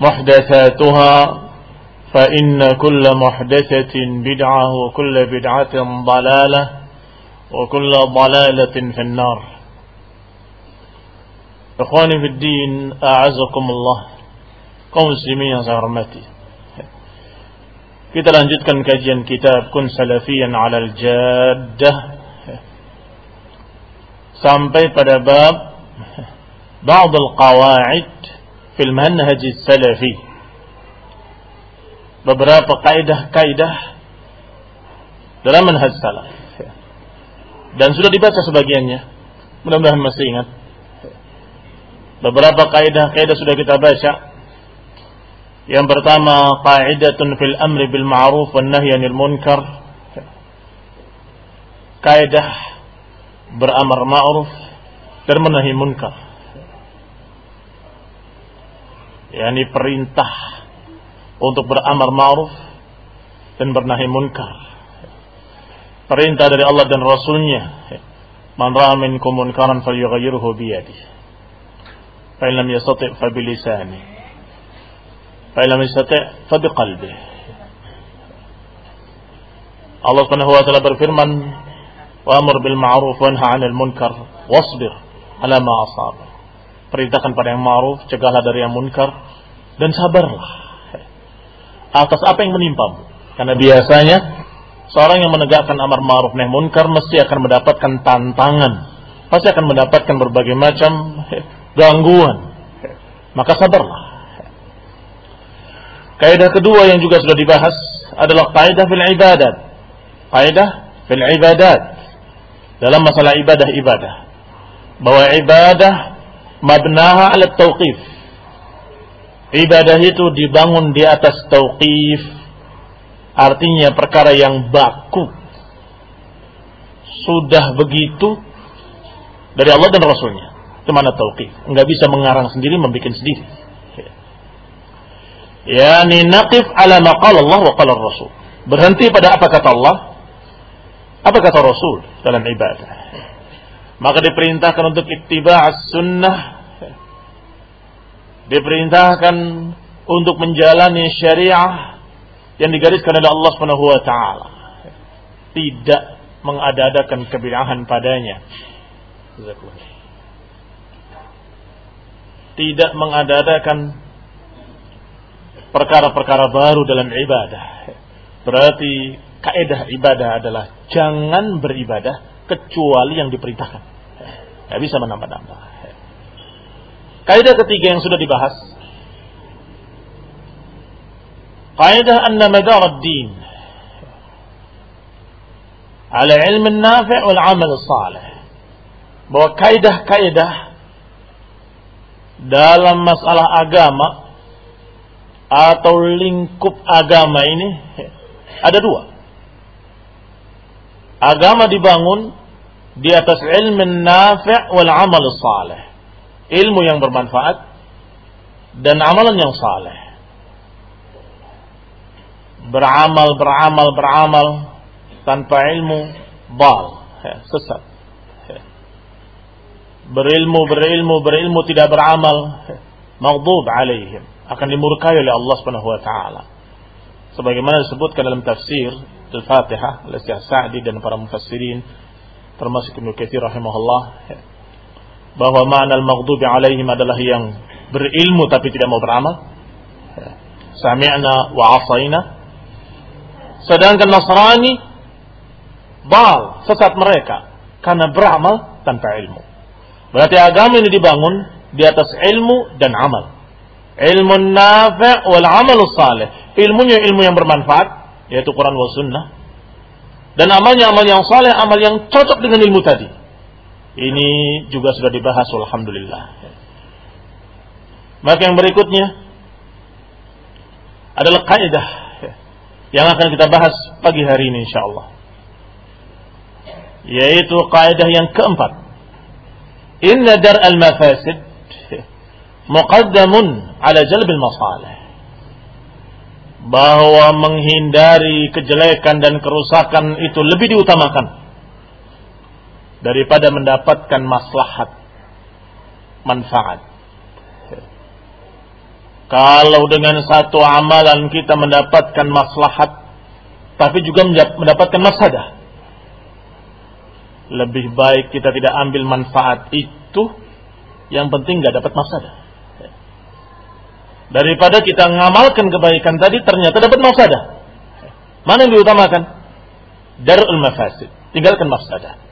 محدثاتها فإن كل محدثة بدعة وكل بدعة ضلالة وكل ضلالة في النار. إخواني في الدين أعزكم الله. قوم سلمي يا Kita lanjutkan kajian كتاب كن سلفيا على الجادة Sampai pada bab Ba'dul Qawa'id. Fil manhaj salafi Beberapa kaidah-kaidah dalam manhaj salaf. Dan sudah dibaca sebagiannya. Mudah-mudahan masih ingat. Beberapa kaidah-kaidah sudah kita baca. Yang pertama, qaidatun fil amri bil ma'ruf wan nahyi 'anil munkar. Kaidah beramar ma'ruf dan menahi munkar. yakni perintah untuk beramar ma'ruf dan bernahi munkar. Perintah dari Allah dan Rasulnya. Man ra'a minkum munkaran falyughayyirhu biyadih. Fa lam yastati' fa bilisani. Fa lam yastati' fa biqalbih. Allah Subhanahu wa taala berfirman, "Wa amr bil ma'ruf wa nha 'anil munkar wasbir 'ala ma asabah." Perintahkan pada yang ma'ruf, cegahlah dari yang munkar dan sabarlah atas apa yang menimpamu. Karena biasanya seorang yang menegakkan amar ma'ruf nahi munkar mesti akan mendapatkan tantangan. Pasti akan mendapatkan berbagai macam gangguan. Maka sabarlah. Kaidah kedua yang juga sudah dibahas adalah kaidah fil ibadat. Kaidah fil ibadat. Dalam masalah ibadah-ibadah. Bahwa ibadah mabnaha ala tauqif. Ibadah itu dibangun di atas tauqif. Artinya perkara yang baku. Sudah begitu dari Allah dan Rasulnya. Itu mana tauqif. Enggak bisa mengarang sendiri, membuat sendiri. Ya, ni naqif ala ma qala Allah wa qala Rasul. Berhenti pada apa kata Allah, apa kata Rasul dalam ibadah. Maka diperintahkan untuk ittiba' sunnah. Diperintahkan untuk menjalani syariah yang digariskan oleh Allah Subhanahu wa taala. Tidak mengada-adakan kebid'ahan padanya. Tidak mengadakan perkara-perkara baru dalam ibadah. Berarti kaidah ibadah adalah jangan beribadah kecuali yang diperintahkan. Tidak bisa menambah-nambah. Kaidah ketiga yang sudah dibahas. Kaidah anna madar ad-din ala ilm nafi' wal amal salih. Bahwa kaidah-kaidah dalam masalah agama atau lingkup agama ini ada dua. Agama dibangun di atas ilmu nafi' wal amal salih. Ilmu yang bermanfaat dan amalan yang saleh. beramal, beramal, beramal tanpa ilmu, bal, sesat. Berilmu, berilmu, berilmu tidak beramal, maghdub alaihim, akan dimurkai oleh Allah Subhanahu wa taala. Sebagaimana disebutkan dalam tafsir Al-Fatihah oleh Syekh Sa'di dan para mufassirin termasuk Ibnu Katsir rahimahullah bahwa makna al-maghdubi alaihim adalah yang berilmu tapi tidak mau beramal. Ya. Sami'na wa asaina Sedangkan Nasrani bal, sesat mereka karena beramal tanpa ilmu. Berarti agama ini dibangun di atas ilmu dan amal. Ilmu nafi' wal amal salih. Ilmunya ilmu yang bermanfaat, yaitu Quran wa sunnah. Dan amalnya amal yang saleh, amal yang cocok dengan ilmu tadi. Ini juga sudah dibahas alhamdulillah. Maka yang berikutnya adalah kaidah yang akan kita bahas pagi hari ini insyaallah. Yaitu kaidah yang keempat. Inna dar al-mafasid muqaddamun ala jalb al-masalih. Bahwa menghindari kejelekan dan kerusakan itu lebih diutamakan daripada mendapatkan maslahat manfaat. Kalau dengan satu amalan kita mendapatkan maslahat, tapi juga mendapatkan masadah. Lebih baik kita tidak ambil manfaat itu, yang penting nggak dapat masadah. Daripada kita ngamalkan kebaikan tadi ternyata dapat masadah. Mana yang diutamakan? Darul mafasid. Tinggalkan masadah.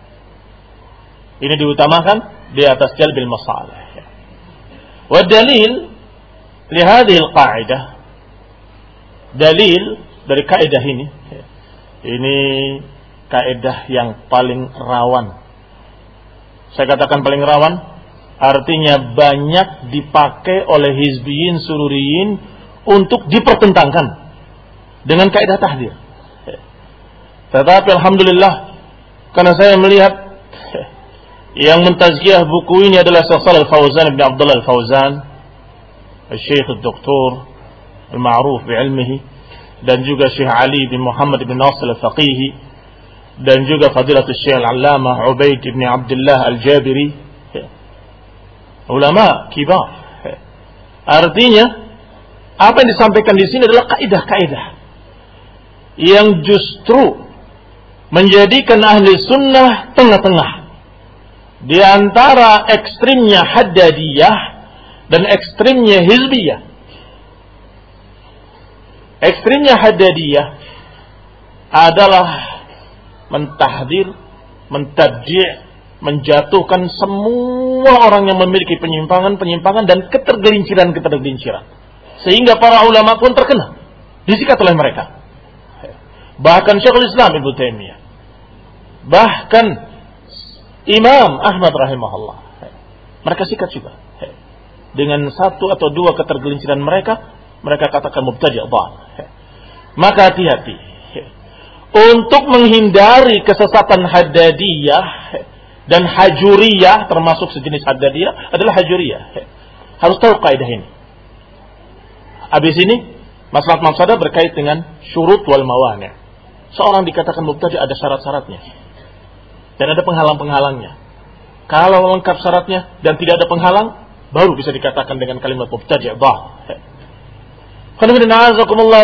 Ini diutamakan di atas jalbil masalah. Ya. Wa dalil li hadhil qa'idah. dalil dari kaidah ini ya. ini kaidah yang paling rawan. Saya katakan paling rawan artinya banyak dipakai oleh hizbiyin sururiyin untuk dipertentangkan dengan kaidah tahdir. Ya. Tetapi alhamdulillah karena saya melihat yang mentazkiyah buku ini adalah Syaikh Al-Fauzan bin Abdullah Al-Fauzan الشيخ الدكتور المعروف بعلمه dan juga Syekh Ali bin Muhammad bin Nasir al-Faqihi dan juga Fadilatul Syekh Al-Allamah Ubaid bin Abdullah Al-Jabiri ulama kibar artinya apa yang disampaikan di sini adalah kaidah-kaidah yang justru menjadikan ahli sunnah tengah-tengah di antara ekstrimnya haddadiyah dan ekstrimnya hizbiyah. Ekstrimnya hadadiyah adalah mentahdir, mentabdi' menjatuhkan semua orang yang memiliki penyimpangan-penyimpangan dan ketergelinciran-ketergelinciran. Sehingga para ulama pun terkena, disikat oleh mereka. Bahkan Syekhul Islam Ibnu Taimiyah. Bahkan Imam Ahmad rahimahullah. Mereka sikat juga dengan satu atau dua ketergelinciran mereka, mereka katakan mubtadi' dhal. Maka hati-hati. Untuk menghindari kesesatan haddadiyah dan hajuriyah termasuk sejenis haddadiyah adalah hajuriyah. Harus tahu kaidah ini. Habis ini masalah mafsadah berkait dengan syurut wal mawani'. Seorang dikatakan mubtadi' ada syarat-syaratnya. Dan ada penghalang-penghalangnya. Kalau lengkap syaratnya dan tidak ada penghalang, baru bisa dikatakan dengan kalimat mubtadi'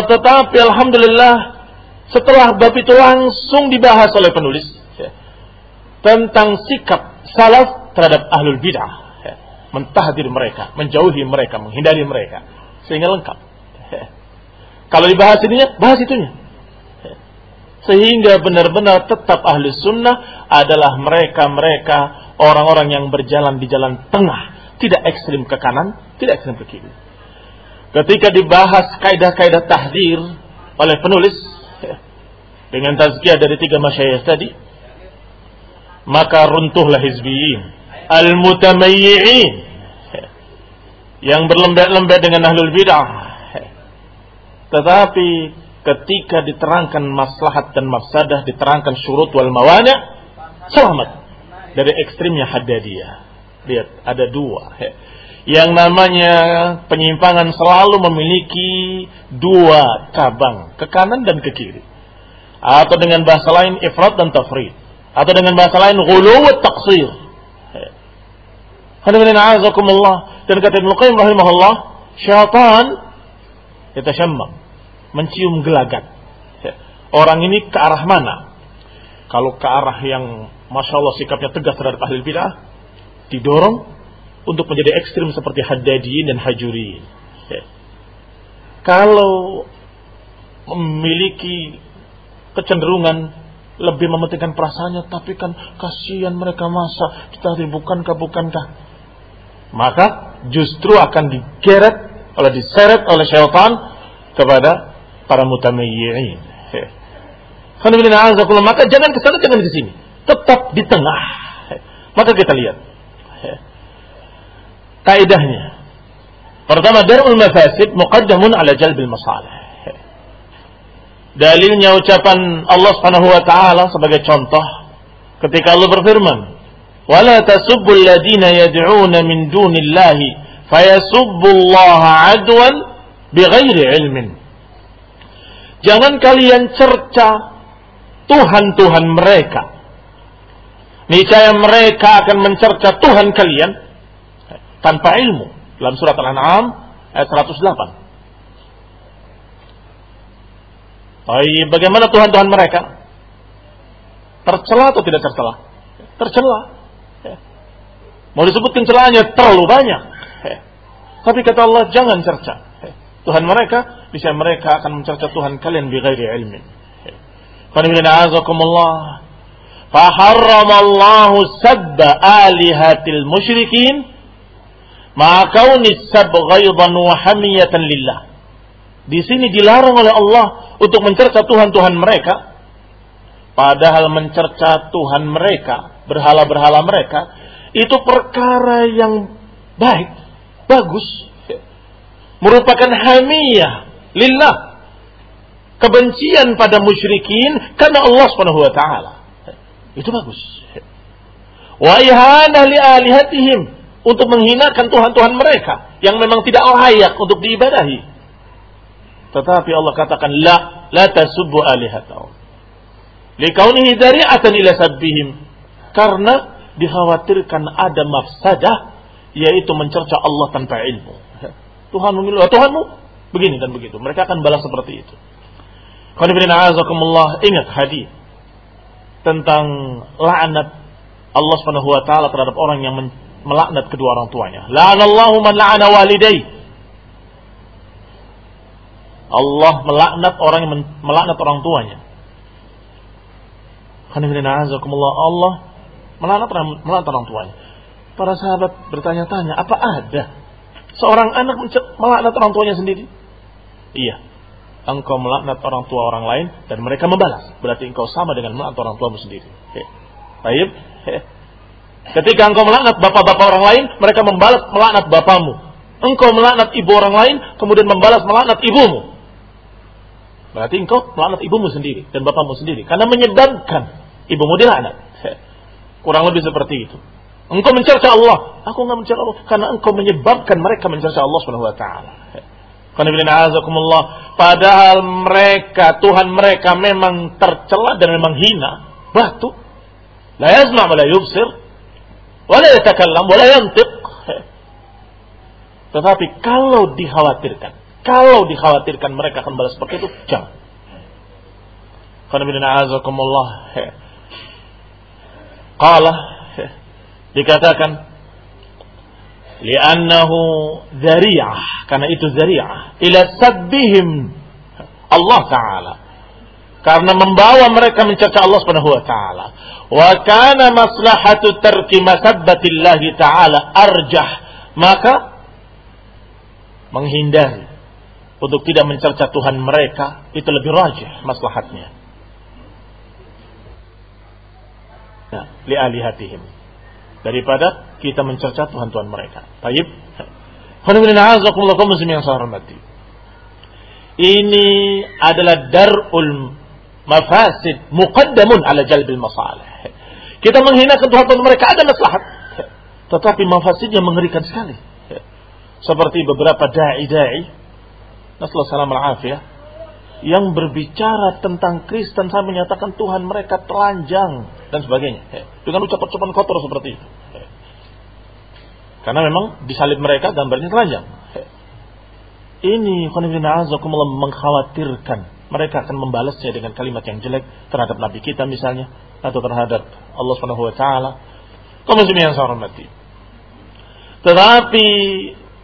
Tetapi Alhamdulillah setelah bab itu langsung dibahas oleh penulis ya, tentang sikap salaf terhadap ahlul bid'ah, ya, mentahdir mereka, menjauhi mereka, menghindari mereka, sehingga lengkap. Ya. Kalau dibahas ininya, bahas itunya. Ya. Sehingga benar-benar tetap ahli sunnah adalah mereka-mereka orang-orang yang berjalan di jalan tengah tidak ekstrim ke kanan, tidak ekstrim ke kiri. Ketika dibahas kaidah-kaidah tahdir oleh penulis dengan tazkiyah dari tiga masyayikh tadi, maka runtuhlah hizbiyin al-mutamayyi'in ya, yang berlembet-lembet dengan ahlul bid'ah. Tetapi ketika diterangkan maslahat dan mafsadah, diterangkan syurut wal mawani' selamat dari ekstrimnya haddadiyah. Lihat, ada dua. Yang namanya penyimpangan selalu memiliki dua cabang, ke kanan dan ke kiri. Atau dengan bahasa lain ifrat dan tafrid. Atau dengan bahasa lain ghulu wa taqsir. Dan kata Ibnu Qayyim rahimahullah, syaitan syamam mencium gelagat. Orang ini ke arah mana? Kalau ke arah yang Masya Allah sikapnya tegas terhadap ahli bid'ah, didorong untuk menjadi ekstrim seperti Haddadiyin dan Hajuriyin. Ya. Kalau memiliki kecenderungan lebih mementingkan perasaannya, tapi kan kasihan mereka masa kita bukankah bukankah, maka justru akan digeret oleh diseret oleh syaitan kepada para mutamayyi'in. Ya. Maka jangan ke sana, jangan ke sini. Tetap di tengah. Maka kita lihat kaidahnya. Pertama, darul mafasid muqaddamun ala jalbil masalih. Dalilnya ucapan Allah Subhanahu wa taala sebagai contoh ketika Allah berfirman, "Wala tasubbu alladziina yad'uuna min dunillahi fayasubbu Allah 'adwan bighairi ilmin." Jangan kalian cerca Tuhan-Tuhan mereka. Niscaya mereka akan mencerca Tuhan kalian tanpa ilmu dalam surat Al-An'am ayat 108. Baik, bagaimana Tuhan-Tuhan mereka? Tercela atau tidak tercela? Tercela. Ya. Mau disebutkan celahnya terlalu banyak. Ya. Tapi kata Allah jangan cerca. Ya. Tuhan mereka bisa mereka akan mencerca Tuhan kalian bi ghairi ilmin. Qanibina Faharramallahu sabba alihatil musyrikin maka unisab ghaidan wa hamiyatan lillah. Di sini dilarang oleh Allah untuk mencerca Tuhan-Tuhan mereka. Padahal mencerca Tuhan mereka, berhala-berhala mereka, itu perkara yang baik, bagus. Merupakan hamiyah lillah. Kebencian pada musyrikin karena Allah taala. Itu bagus. Wa ihana li alihatihim untuk menghinakan Tuhan-Tuhan mereka yang memang tidak layak untuk diibadahi. Tetapi Allah katakan la la tasubbu alihatahum. Likaunihi dari'atan ila sabbihim. Karena dikhawatirkan ada mafsadah yaitu mencerca Allah tanpa ilmu. Tuhan memilih oh, Tuhanmu begini dan begitu. Mereka akan balas seperti itu. Ingat hadis tentang laknat Allah Subhanahu wa taala terhadap orang yang melaknat kedua orang tuanya. La'anallahu man la'ana walidai. Allah melaknat orang yang melaknat orang tuanya. Allah melaknat melaknat orang tuanya. Para sahabat bertanya-tanya, apa ada seorang anak melaknat orang tuanya sendiri? Iya. Engkau melaknat orang tua orang lain dan mereka membalas. Berarti engkau sama dengan melaknat orang tuamu sendiri. Baik. Ketika engkau melaknat bapak-bapak orang lain, mereka membalas melaknat bapamu. Engkau melaknat ibu orang lain, kemudian membalas melaknat ibumu. Berarti engkau melaknat ibumu sendiri dan bapamu sendiri. Karena menyebabkan ibumu dilaknat. Kurang lebih seperti itu. Engkau mencerca Allah. Aku enggak mencerca Allah. Karena engkau menyebabkan mereka mencerca Allah ta'ala. Padahal mereka, Tuhan mereka memang tercela dan memang hina. Batu. La yazma' wa la yubsir wala yatakallam wala yantiq. Tetapi kalau dikhawatirkan, kalau dikhawatirkan mereka akan balas seperti itu, jangan. Karena bin a'azakumullah. Qala dikatakan li'annahu dzari'ah karena itu dzari'ah ila sabbihim Allah taala karena membawa mereka mencaci Allah Subhanahu wa taala. Wa kana maslahatu tarki masabbatillahi taala arjah. Maka menghindari untuk tidak mencerca Tuhan mereka itu lebih rajih maslahatnya. Nah, li alihatihim. Daripada kita mencerca Tuhan-Tuhan mereka. Baik. Ini adalah darul mafasid muqaddamun ala jalbil masalih. Kita menghinakan Tuhan mereka ada maslahat. Tetapi mafasidnya mengerikan sekali. seperti beberapa dai-dai nasallahu salam al-afiyah yang berbicara tentang Kristen saya menyatakan Tuhan mereka telanjang dan sebagainya dengan ucapan-ucapan kotor seperti itu karena memang di salib mereka gambarnya telanjang ini azakumullah mengkhawatirkan mereka akan membalasnya dengan kalimat yang jelek terhadap nabi kita misalnya atau terhadap Allah Subhanahu wa taala. Yang saya hormati. Tetapi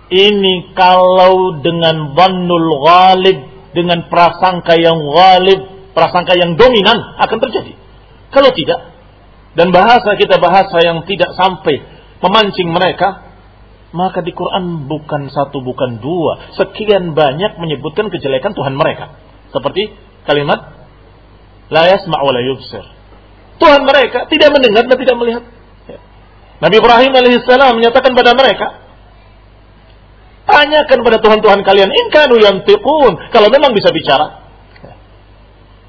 ini kalau dengan dhannul ghalib dengan prasangka yang ghalib, prasangka yang dominan akan terjadi. Kalau tidak dan bahasa kita bahasa yang tidak sampai memancing mereka, maka di Quran bukan satu, bukan dua. Sekian banyak menyebutkan kejelekan Tuhan mereka. Seperti kalimat La yasma' wa. Tuhan mereka tidak mendengar dan tidak melihat. Ya. Nabi Ibrahim alaihissalam menyatakan pada mereka, tanyakan pada Tuhan-Tuhan kalian, in kanu yantiqun, kalau memang bisa bicara. Ya.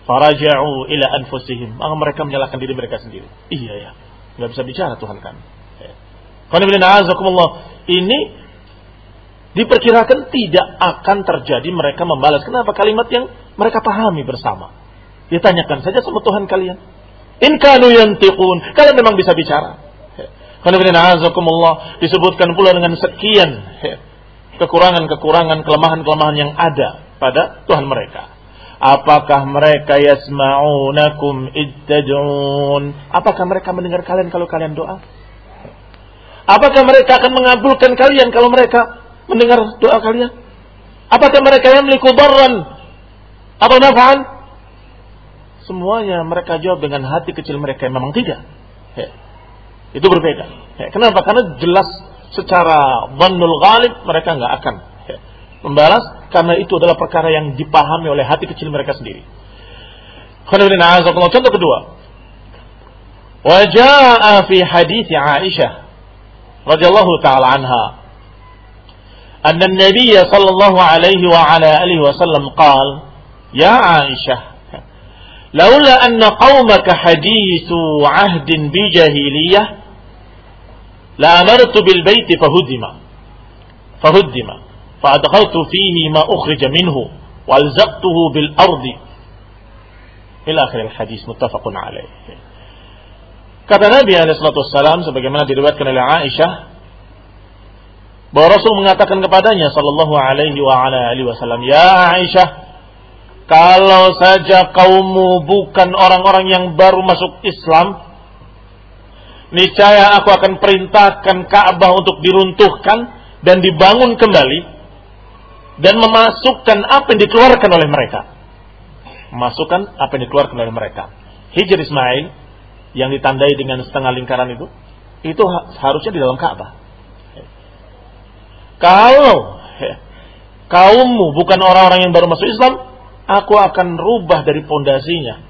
Faraja'u ila anfusihim. Maka mereka menyalahkan diri mereka sendiri. Iya ya, nggak bisa bicara Tuhan kami. Ya. Ini diperkirakan tidak akan terjadi mereka membalas. Kenapa? Kalimat yang mereka pahami bersama. Ditanyakan saja sama Tuhan kalian. In kanu yantiqun. Kalian memang bisa bicara. disebutkan pula dengan sekian kekurangan-kekurangan, kelemahan-kelemahan yang ada pada Tuhan mereka. Apakah mereka yasma'unakum ittad'un? Apakah mereka mendengar kalian kalau kalian doa? Apakah mereka akan mengabulkan kalian kalau mereka mendengar doa kalian? Apakah mereka yang memiliki darran atau naf'an? Semuanya mereka jawab dengan hati kecil mereka memang tidak. Ya. Itu berbeda. Ya. Kenapa? Karena jelas secara bandul ghalib mereka nggak akan ya. membalas karena itu adalah perkara yang dipahami oleh hati kecil mereka sendiri. Contoh kedua. Wajah fi hadis Aisyah رضي الله تعالى عنها أن النبي صلى الله عليه وعلى آله وسلم قال يا عائشة لولا أن قومك حديث عهد بجاهلية لأمرت بالبيت فهدم فهدم فأدخلت فيه ما أخرج منه وألزقته بالأرض إلى آخر الحديث متفق عليه Kata Nabi Alaihissalam sebagaimana diriwayatkan oleh Aisyah bahwa Rasul mengatakan kepadanya Sallallahu Alaihi Wasallam, Ya Aisyah, kalau saja kaummu bukan orang-orang yang baru masuk Islam, niscaya aku akan perintahkan Ka'bah untuk diruntuhkan dan dibangun kembali dan memasukkan apa yang dikeluarkan oleh mereka. Memasukkan apa yang dikeluarkan oleh mereka. Hijr Ismail yang ditandai dengan setengah lingkaran itu, itu harusnya di dalam Ka'bah. Kalau kaummu bukan orang-orang yang baru masuk Islam, aku akan rubah dari pondasinya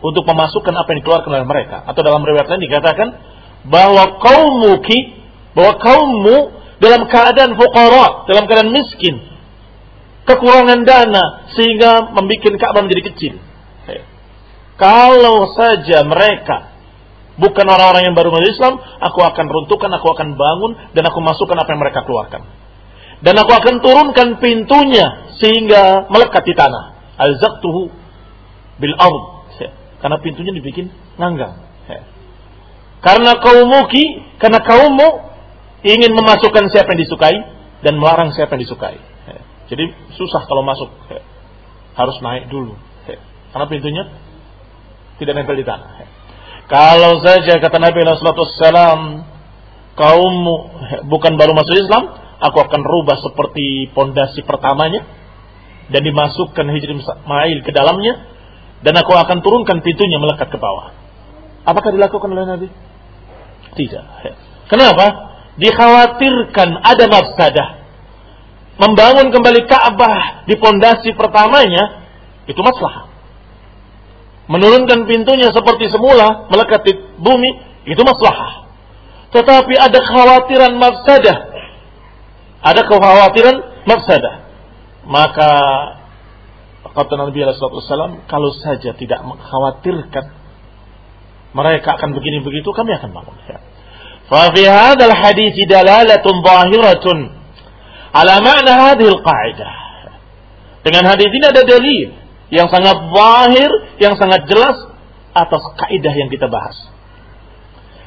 untuk memasukkan apa yang dikeluarkan oleh mereka. Atau dalam riwayat lain dikatakan bahwa kaumuki, bahwa kaummu dalam keadaan fuqara, dalam keadaan miskin, kekurangan dana sehingga membuat Ka'bah menjadi kecil. Kalau saja mereka bukan orang-orang yang baru masuk Islam, aku akan runtuhkan, aku akan bangun, dan aku masukkan apa yang mereka keluarkan. Dan aku akan turunkan pintunya sehingga melekat di tanah. Al-zaktuhu bil ard. Karena pintunya dibikin nganggang. Karena kaumuki, karena kaummu ingin memasukkan siapa yang disukai dan melarang siapa yang disukai. Jadi susah kalau masuk. Harus naik dulu. Karena pintunya tidak nempel di tanah. Kalau saja kata Nabi Wasallam kaummu bukan baru masuk Islam, aku akan rubah seperti pondasi pertamanya dan dimasukkan hijri Ismail ke dalamnya dan aku akan turunkan pintunya melekat ke bawah. Apakah dilakukan oleh Nabi? Tidak. Kenapa? Dikhawatirkan ada mafsadah. Membangun kembali Ka'bah di pondasi pertamanya itu masalah menurunkan pintunya seperti semula melekat di bumi itu maslahah. Tetapi ada kekhawatiran mafsadah. Ada kekhawatiran mafsadah. Maka Kata Nabi SAW, kalau saja tidak mengkhawatirkan mereka akan begini begitu, kami akan bangun. Ya. Fafi hadal hadis dalalatun zahiratun ala ma'na hadhil qa'idah. Dengan hadis ini ada dalil yang sangat zahir, yang sangat jelas atas kaidah yang kita bahas.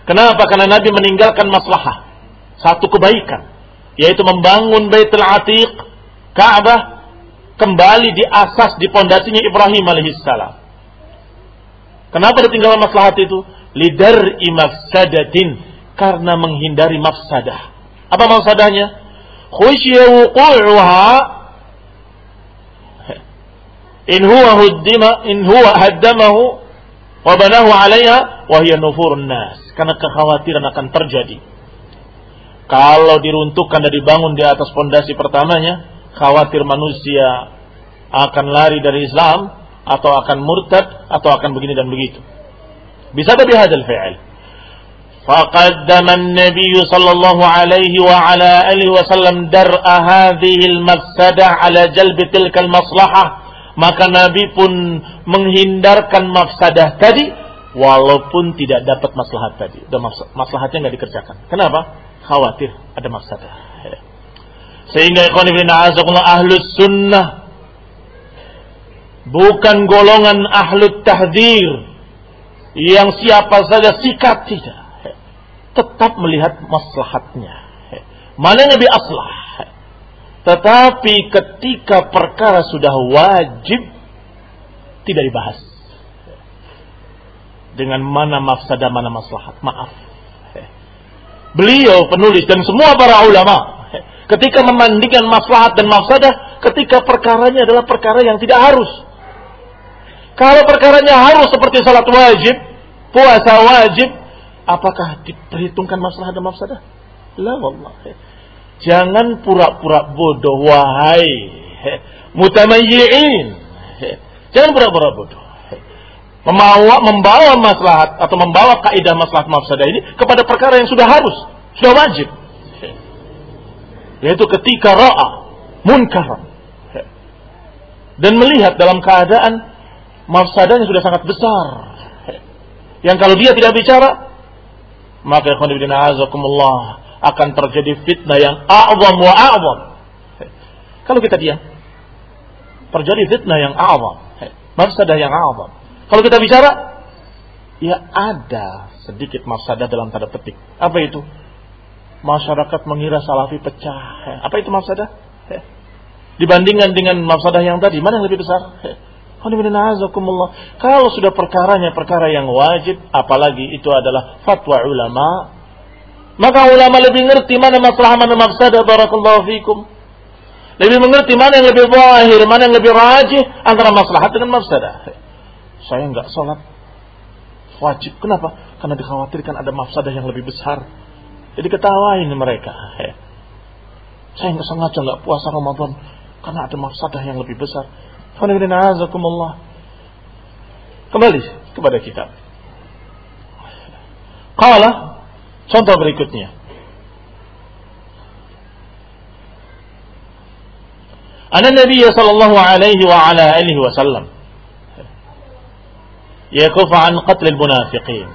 Kenapa? Karena Nabi meninggalkan maslahah, satu kebaikan, yaitu membangun Baitul Atiq, Ka'bah kembali di asas, di pondasinya Ibrahim alaihissalam. Kenapa ditinggalkan maslahat itu? Lidar imafsadatin. Karena menghindari mafsadah. Apa mafsadahnya? Khusyya wuqu'uha in huwa huddima in huwa haddamahu wa banahu 'alaiha wa hiya nufurun nas karena kekhawatiran akan terjadi kalau diruntuhkan dan dibangun di atas pondasi pertamanya khawatir manusia akan lari dari Islam atau akan murtad atau akan begini dan begitu bisa tapi hadal fi'il فقدم النبي صلى الله عليه وعلى آله وسلم درء هذه المفسدة على جلب تلك المصلحة maka Nabi pun menghindarkan mafsadah tadi walaupun tidak dapat maslahat tadi. Dan maslahatnya nggak dikerjakan. Kenapa? Khawatir ada mafsadah. Sehingga ikhwan ibn ahlus sunnah bukan golongan ahlut tahdir yang siapa saja sikat tidak. Tetap melihat maslahatnya. Mana lebih aslah? Tetapi ketika perkara sudah wajib tidak dibahas. Dengan mana mafsadah, mana maslahat. Maaf. Beliau penulis dan semua para ulama ketika membandingkan maslahat dan mafsadah ketika perkaranya adalah perkara yang tidak harus. Kalau perkaranya harus seperti salat wajib, puasa wajib, apakah diperhitungkan maslahat dan mafsadah? La wallah. Jangan pura-pura bodoh wahai mutamayyi'in. Jangan pura-pura bodoh. Membawa membawa maslahat atau membawa kaidah maslahat mafsadah ini kepada perkara yang sudah harus, sudah wajib. Yaitu ketika ra'a munkar dan melihat dalam keadaan mafsadahnya sudah sangat besar. Yang kalau dia tidak bicara, maka azakumullah akan terjadi fitnah yang a'zam wa a'zam. Kalau kita diam, terjadi fitnah yang a'zam, mafsadah yang a'zam. Kalau kita bicara, ya ada sedikit mafsadah dalam tanda petik. Apa itu? Masyarakat mengira salafi pecah. Apa itu mafsadah? Dibandingkan dengan mafsadah yang tadi, mana yang lebih besar? Kalau sudah perkaranya perkara yang wajib, apalagi itu adalah fatwa ulama, maka ulama lebih ngerti mana masalah mana mafsadah barakallahu fikum. Lebih mengerti mana yang lebih zahir, mana yang lebih rajih antara maslahat dengan mafsadah. Saya enggak sholat wajib. Kenapa? Karena dikhawatirkan ada mafsadah yang lebih besar. Jadi ketawain mereka. Saya enggak sengaja enggak puasa Ramadan karena ada mafsadah yang lebih besar. Kembali kepada kita. Qala Contoh berikutnya. Anna Nabi sallallahu alaihi wa ala alihi wasallam yakuf an qatl al-munafiqin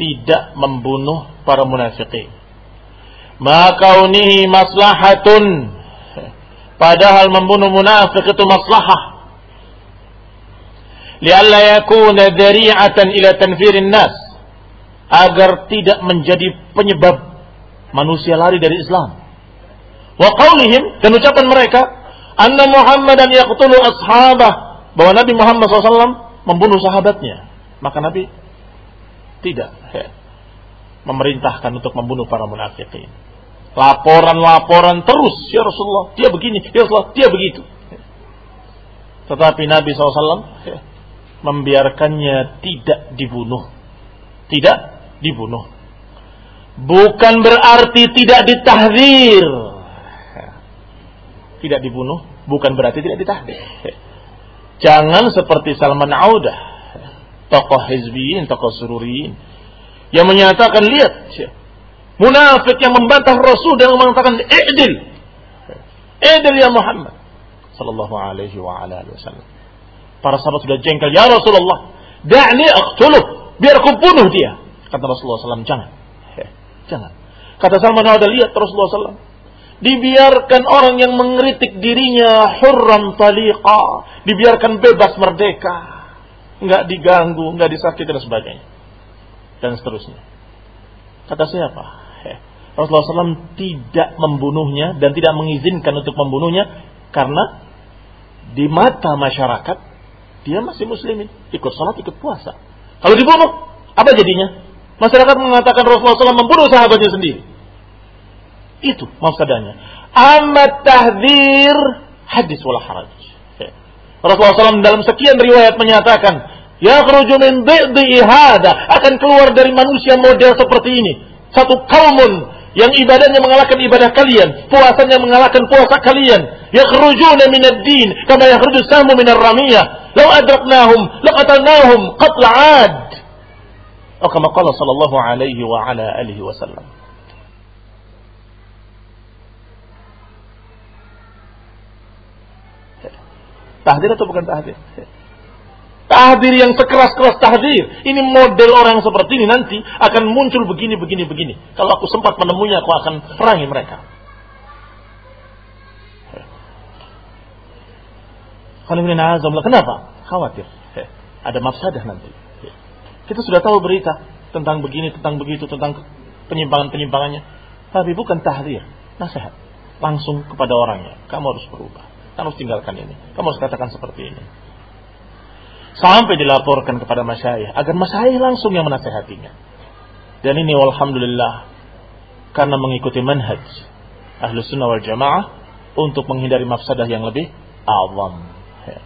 tidak membunuh para munafiqin ma kaunihi maslahatun padahal membunuh munafik itu maslahah lialla yakuna dari'atan ila tanfirin nas agar tidak menjadi penyebab manusia lari dari Islam. Wa qaulihim dan ucapan mereka anna Muhammadan yaqtulu ashabah bahwa Nabi Muhammad SAW membunuh sahabatnya. Maka Nabi tidak memerintahkan untuk membunuh para munafikin. Laporan-laporan terus, ya Rasulullah, dia begini, ya Rasulullah, dia begitu. Tetapi Nabi SAW ya, membiarkannya tidak dibunuh. Tidak dibunuh. Bukan berarti tidak ditahdir. Tidak dibunuh, bukan berarti tidak ditahdir. Jangan seperti Salman Audah, tokoh hizbiyin, tokoh sururiyin, yang menyatakan lihat, munafik yang membantah Rasul dan mengatakan idil, idil ya Muhammad, sallallahu alaihi wa ala wasallam. Para sahabat sudah jengkel, ya Rasulullah, da'ni aqtuluh, biar aku bunuh dia. Kata Rasulullah SAW, jangan. jangan. Kata Salman ada lihat Rasulullah SAW. Dibiarkan orang yang mengeritik dirinya hurram taliqa. Dibiarkan bebas merdeka. Enggak diganggu, enggak disakiti dan sebagainya. Dan seterusnya. Kata siapa? Rasulullah SAW tidak membunuhnya dan tidak mengizinkan untuk membunuhnya karena di mata masyarakat dia masih muslimin, ikut sholat, ikut puasa. Kalau dibunuh, apa jadinya? Masyarakat mengatakan Rasulullah SAW membunuh sahabatnya sendiri. Itu maksudnya. Amat tahdir hadis wala haraj. Rasulullah SAW dalam sekian riwayat menyatakan, Ya min bi'di akan keluar dari manusia model seperti ini. Satu kaumun yang ibadahnya mengalahkan ibadah kalian, puasanya mengalahkan puasa kalian. Yakhrujuna min ad-din kama yakhruju samu min ar-ramiyah. Law adraknahum laqatalnahum qatla 'ad. Atau kama qala sallallahu alaihi wa ala alihi wasallam. Tahdir atau bukan tahdir? Tahdir yang sekeras-keras tahdir. Ini model orang seperti ini nanti akan muncul begini, begini, begini. Kalau aku sempat menemuinya, aku akan perangi mereka. Kenapa? Khawatir. Ada mafsadah nanti. Kita sudah tahu berita tentang begini, tentang begitu, tentang penyimpangan-penyimpangannya. Tapi bukan tahdir, nasihat. Langsung kepada orangnya. Kamu harus berubah. Kamu harus tinggalkan ini. Kamu harus katakan seperti ini sampai dilaporkan kepada masyayikh agar masyayikh langsung yang menasehatinya. Dan ini alhamdulillah karena mengikuti manhaj ahlu sunnah wal jamaah untuk menghindari mafsadah yang lebih awam. Ya.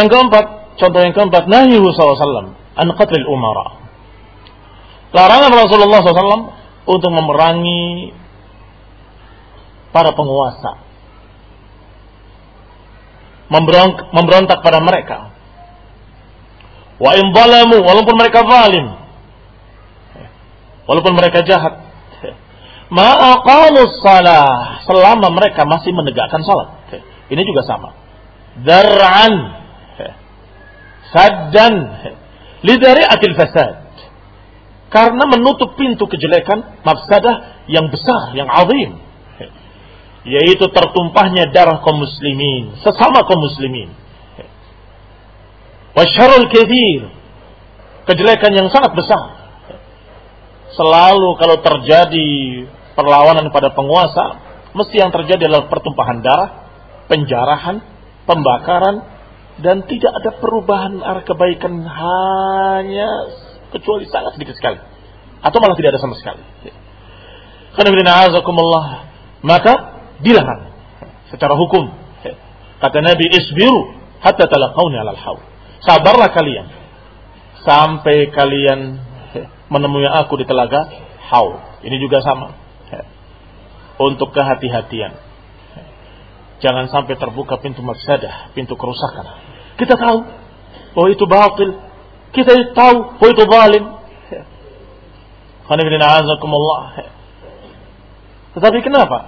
Yang keempat, contoh yang keempat, Nahi SAW an qatlil umara. Larangan Rasulullah SAW untuk memerangi para penguasa memberontak pada mereka. Wa in walaupun mereka zalim. Walaupun mereka jahat. Ma'aqamus salah selama mereka masih menegakkan salat. Ini juga sama. Dar'an saddan lidari'atil fasad. Karena menutup pintu kejelekan, mafsadah yang besar, yang azim yaitu tertumpahnya darah kaum muslimin sesama kaum muslimin. Wasyarul kathir kejelekan yang sangat besar. Selalu kalau terjadi perlawanan pada penguasa mesti yang terjadi adalah pertumpahan darah penjarahan pembakaran dan tidak ada perubahan arah kebaikan hanya kecuali sangat sedikit sekali. Atau malah tidak ada sama sekali. Karena maka dilarang secara hukum. Kata Nabi isbiru hatta talaqawni alal haul. Sabarlah kalian sampai kalian menemui aku di telaga haul. Ini juga sama. Untuk kehati-hatian. Jangan sampai terbuka pintu mafsadah, pintu kerusakan. Kita tahu bahwa itu batil. Kita tahu bahwa itu zalim. Tetapi kenapa?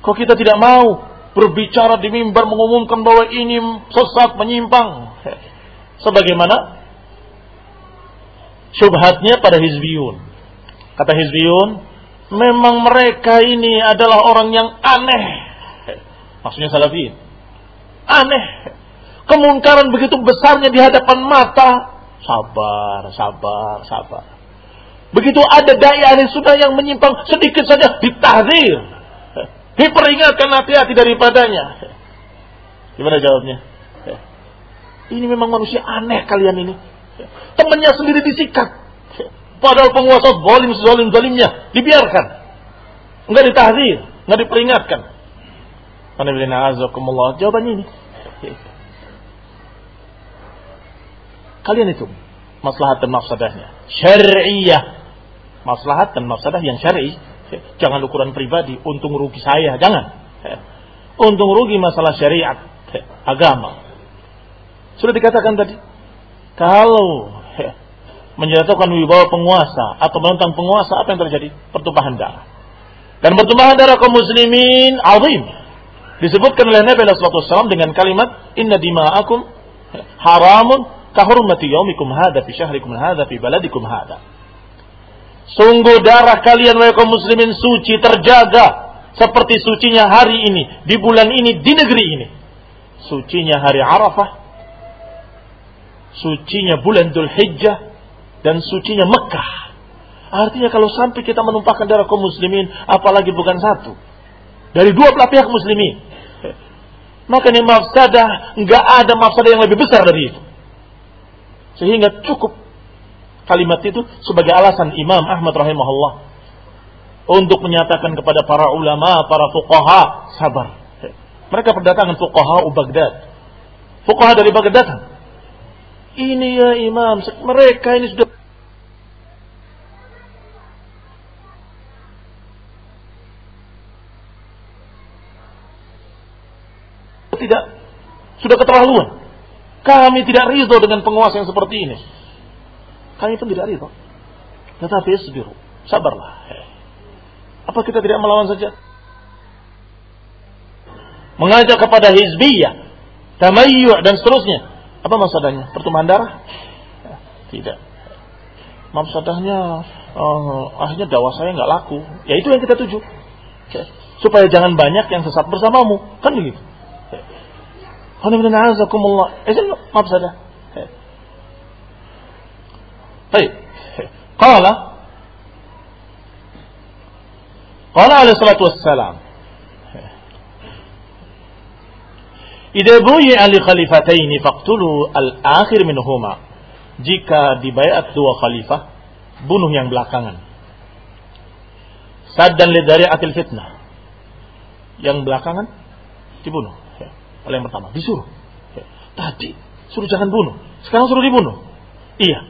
Kok kita tidak mau berbicara di mimbar mengumumkan bahwa ini sesat menyimpang? Sebagaimana syubhatnya pada hizbiyun. Kata hizbiyun, memang mereka ini adalah orang yang aneh. Maksudnya salafiyin. Aneh. Kemungkaran begitu besarnya di hadapan mata. Sabar, sabar, sabar. Begitu ada daya ahli sunnah yang menyimpang sedikit saja ditahdir Diperingatkan hati-hati daripadanya. Gimana jawabnya? Ini memang manusia aneh kalian ini. Temannya sendiri disikat. Padahal penguasa zalim zalim zalimnya dibiarkan. Enggak ditahdir, enggak diperingatkan. Jawabannya ini. Kalian itu maslahat dan mafsadahnya. Syariah. Maslahat dan mafsadah yang syar'i Jangan ukuran pribadi, untung rugi saya, jangan. Untung rugi masalah syariat, agama. Sudah dikatakan tadi, kalau menjatuhkan wibawa penguasa atau menentang penguasa, apa yang terjadi? Pertumpahan darah. Dan pertumpahan darah kaum muslimin azim. Disebutkan oleh Nabi SAW dengan kalimat Inna dima'akum haramun kahurmati yaumikum hada fi syahrikum hada fi baladikum hada. Sungguh darah kalian wahai kaum muslimin suci terjaga seperti sucinya hari ini, di bulan ini, di negeri ini. Sucinya hari Arafah, sucinya bulan Dhul Hijjah, dan sucinya Mekah. Artinya kalau sampai kita menumpahkan darah kaum muslimin, apalagi bukan satu. Dari dua belah pihak muslimin. Maka ini mafsadah, nggak ada mafsadah yang lebih besar dari itu. Sehingga cukup kalimat itu sebagai alasan Imam Ahmad rahimahullah untuk menyatakan kepada para ulama, para fuqaha, sabar. Mereka berdatangan fuqaha Baghdad. Fuqaha dari Baghdad Ini ya imam, mereka ini sudah tidak sudah keterlaluan. Kami tidak ridho dengan penguasa yang seperti ini. Kami pun tidak ridho. Tetapi isbiru. Sabarlah. Apa kita tidak melawan saja? Mengajak kepada hizbiyah. Tamayyu' dan seterusnya. Apa maksudnya? Pertumbuhan darah? Tidak. Maksudnya uh, akhirnya dakwah saya nggak laku. Ya itu yang kita tuju. Ya. Supaya jangan banyak yang sesat bersamamu. Kan begitu. Ya. Itu maksudnya. طيب قال قال عليه الصلاة والسلام إذا بويع لخليفتين فاقتلوا الآخر منهما jika dibayat dua khalifah bunuh yang belakangan saddan lidari atil fitnah yang belakangan dibunuh ya. oleh yang pertama disuruh ya. tadi suruh jangan bunuh sekarang suruh dibunuh iya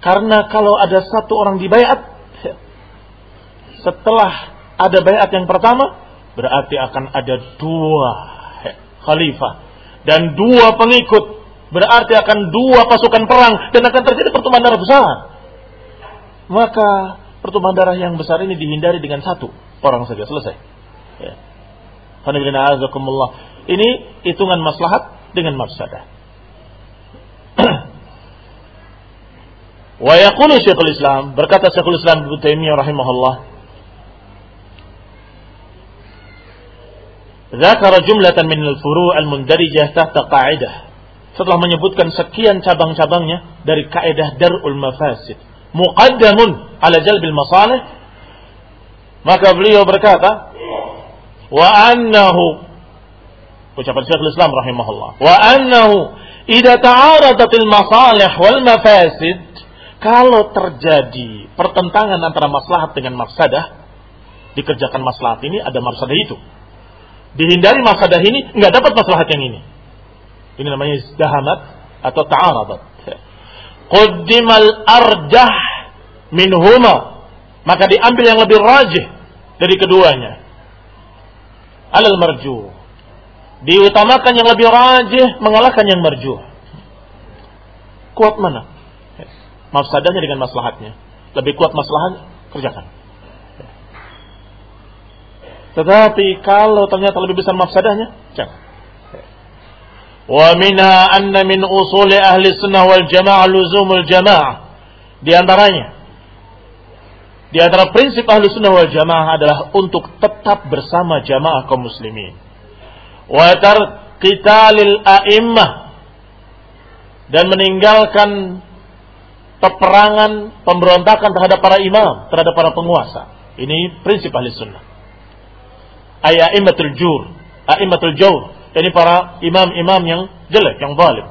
karena kalau ada satu orang dibayat, setelah ada bayat yang pertama, berarti akan ada dua khalifah dan dua pengikut. Berarti akan dua pasukan perang dan akan terjadi pertumbuhan darah besar. Maka pertumbuhan darah yang besar ini dihindari dengan satu orang saja selesai. Ya. Ini hitungan maslahat dengan mafsadah. Wa yaqulu Syekhul Islam, berkata Syekhul Islam Ibnu Taimiyah rahimahullah, jumlatan min al-furu' al-mundarijah tahta qa'idah. Setelah menyebutkan sekian cabang-cabangnya dari kaidah darul mafasid, muqaddamun ala jalbil masalih, maka beliau berkata, wa annahu ucapan Syekhul Islam rahimahullah, wa annahu idza ta'aradatil masalih wal mafasid kalau terjadi pertentangan antara maslahat dengan mafsadah, dikerjakan maslahat ini ada mafsadah itu. Dihindari mafsadah ini nggak dapat maslahat yang ini. Ini namanya izdahamat atau ta'aradat. Quddimal arjah minhuma. Maka diambil yang lebih rajih dari keduanya. Alal marju. Diutamakan yang lebih rajih mengalahkan yang marju. Kuat mana? Mafsadahnya dengan maslahatnya. Lebih kuat maslahatnya, kerjakan. Tetapi kalau ternyata lebih besar mafsadahnya, jangan. Wa minha anna min usuli ahli sunnah wal jamaah luzumul jamaah. Di antaranya, di antara prinsip ahli sunnah wal jamaah adalah untuk tetap bersama jamaah kaum muslimin. Wa tarqitalil a'immah dan meninggalkan peperangan, pemberontakan terhadap para imam, terhadap para penguasa. Ini prinsip ahli sunnah. Ayaimatul jur, aimatul jawr. Ini para imam-imam yang jelek, yang zalim.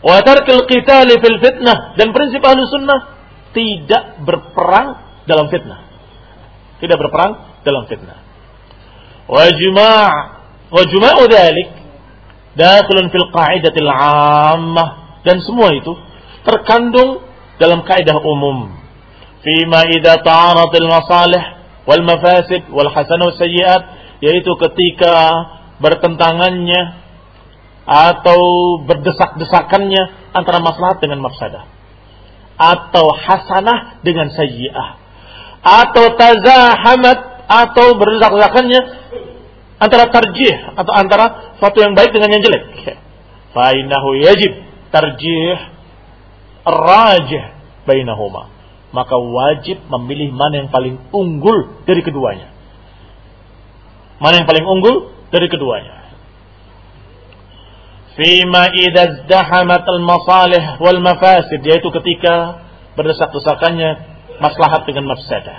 Wa tarkil qitali fil fitnah. Dan prinsip ahli sunnah tidak berperang dalam fitnah. Tidak berperang dalam fitnah. Wa juma' wa juma'u dhalik dakhilun fil qa'idatil 'ammah dan semua itu terkandung dalam kaidah umum. Fima idza ta'aratil masalih wal mafasid wal hasanah sayyiat yaitu ketika bertentangannya atau berdesak-desakannya antara maslahat dengan mafsadah atau hasanah dengan sayyi'ah atau tazahamat atau berdesak-desakannya antara tarjih atau antara satu yang baik dengan yang jelek. Fainahu yajib tarjih rajih bainahuma. maka wajib memilih mana yang paling unggul dari keduanya. Mana yang paling unggul dari keduanya. Fima idza izdahamat al-masalih wal mafasid yaitu ketika berdesak-desakannya maslahat dengan mafsadah.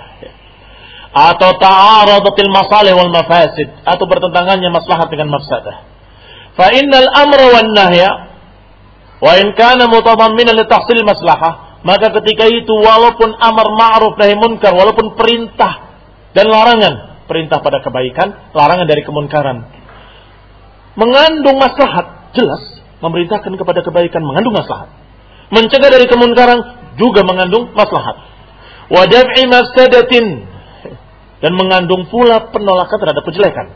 Atau ta'aradatil masalih wal mafasid atau bertentangannya maslahat dengan mafsadah. Fa innal amra wan nahya wa in kana mutadamminan li tahsil maslahah maka ketika itu walaupun amar ma'ruf nahi munkar walaupun perintah dan larangan perintah pada kebaikan larangan dari kemunkaran mengandung maslahat jelas memerintahkan kepada kebaikan mengandung maslahat. Mencegah dari kemunkaran juga mengandung maslahat. Wadaf'i mafsadatin dan mengandung pula penolakan terhadap kejelekan.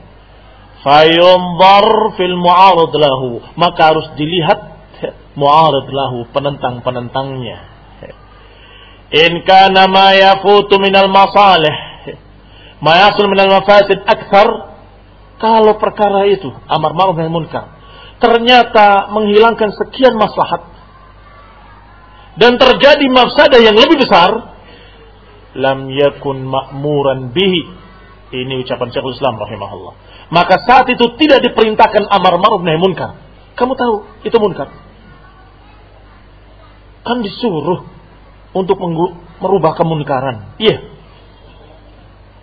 Fayumbar fil mu'arad lahu, maka harus dilihat mu'arad lahu penentang-penentangnya. In kana ma yafutu minal masalih ma yasul minal mafasid akthar kalau perkara itu amar ma'ruf nahi munkar ternyata menghilangkan sekian maslahat dan terjadi mafsadah yang lebih besar lam yakun makmuran bihi. Ini ucapan Syekhul Islam rahimahullah. Maka saat itu tidak diperintahkan amar ma'ruf nahi munkar. Kamu tahu itu munkar kan disuruh untuk merubah kemunkaran iya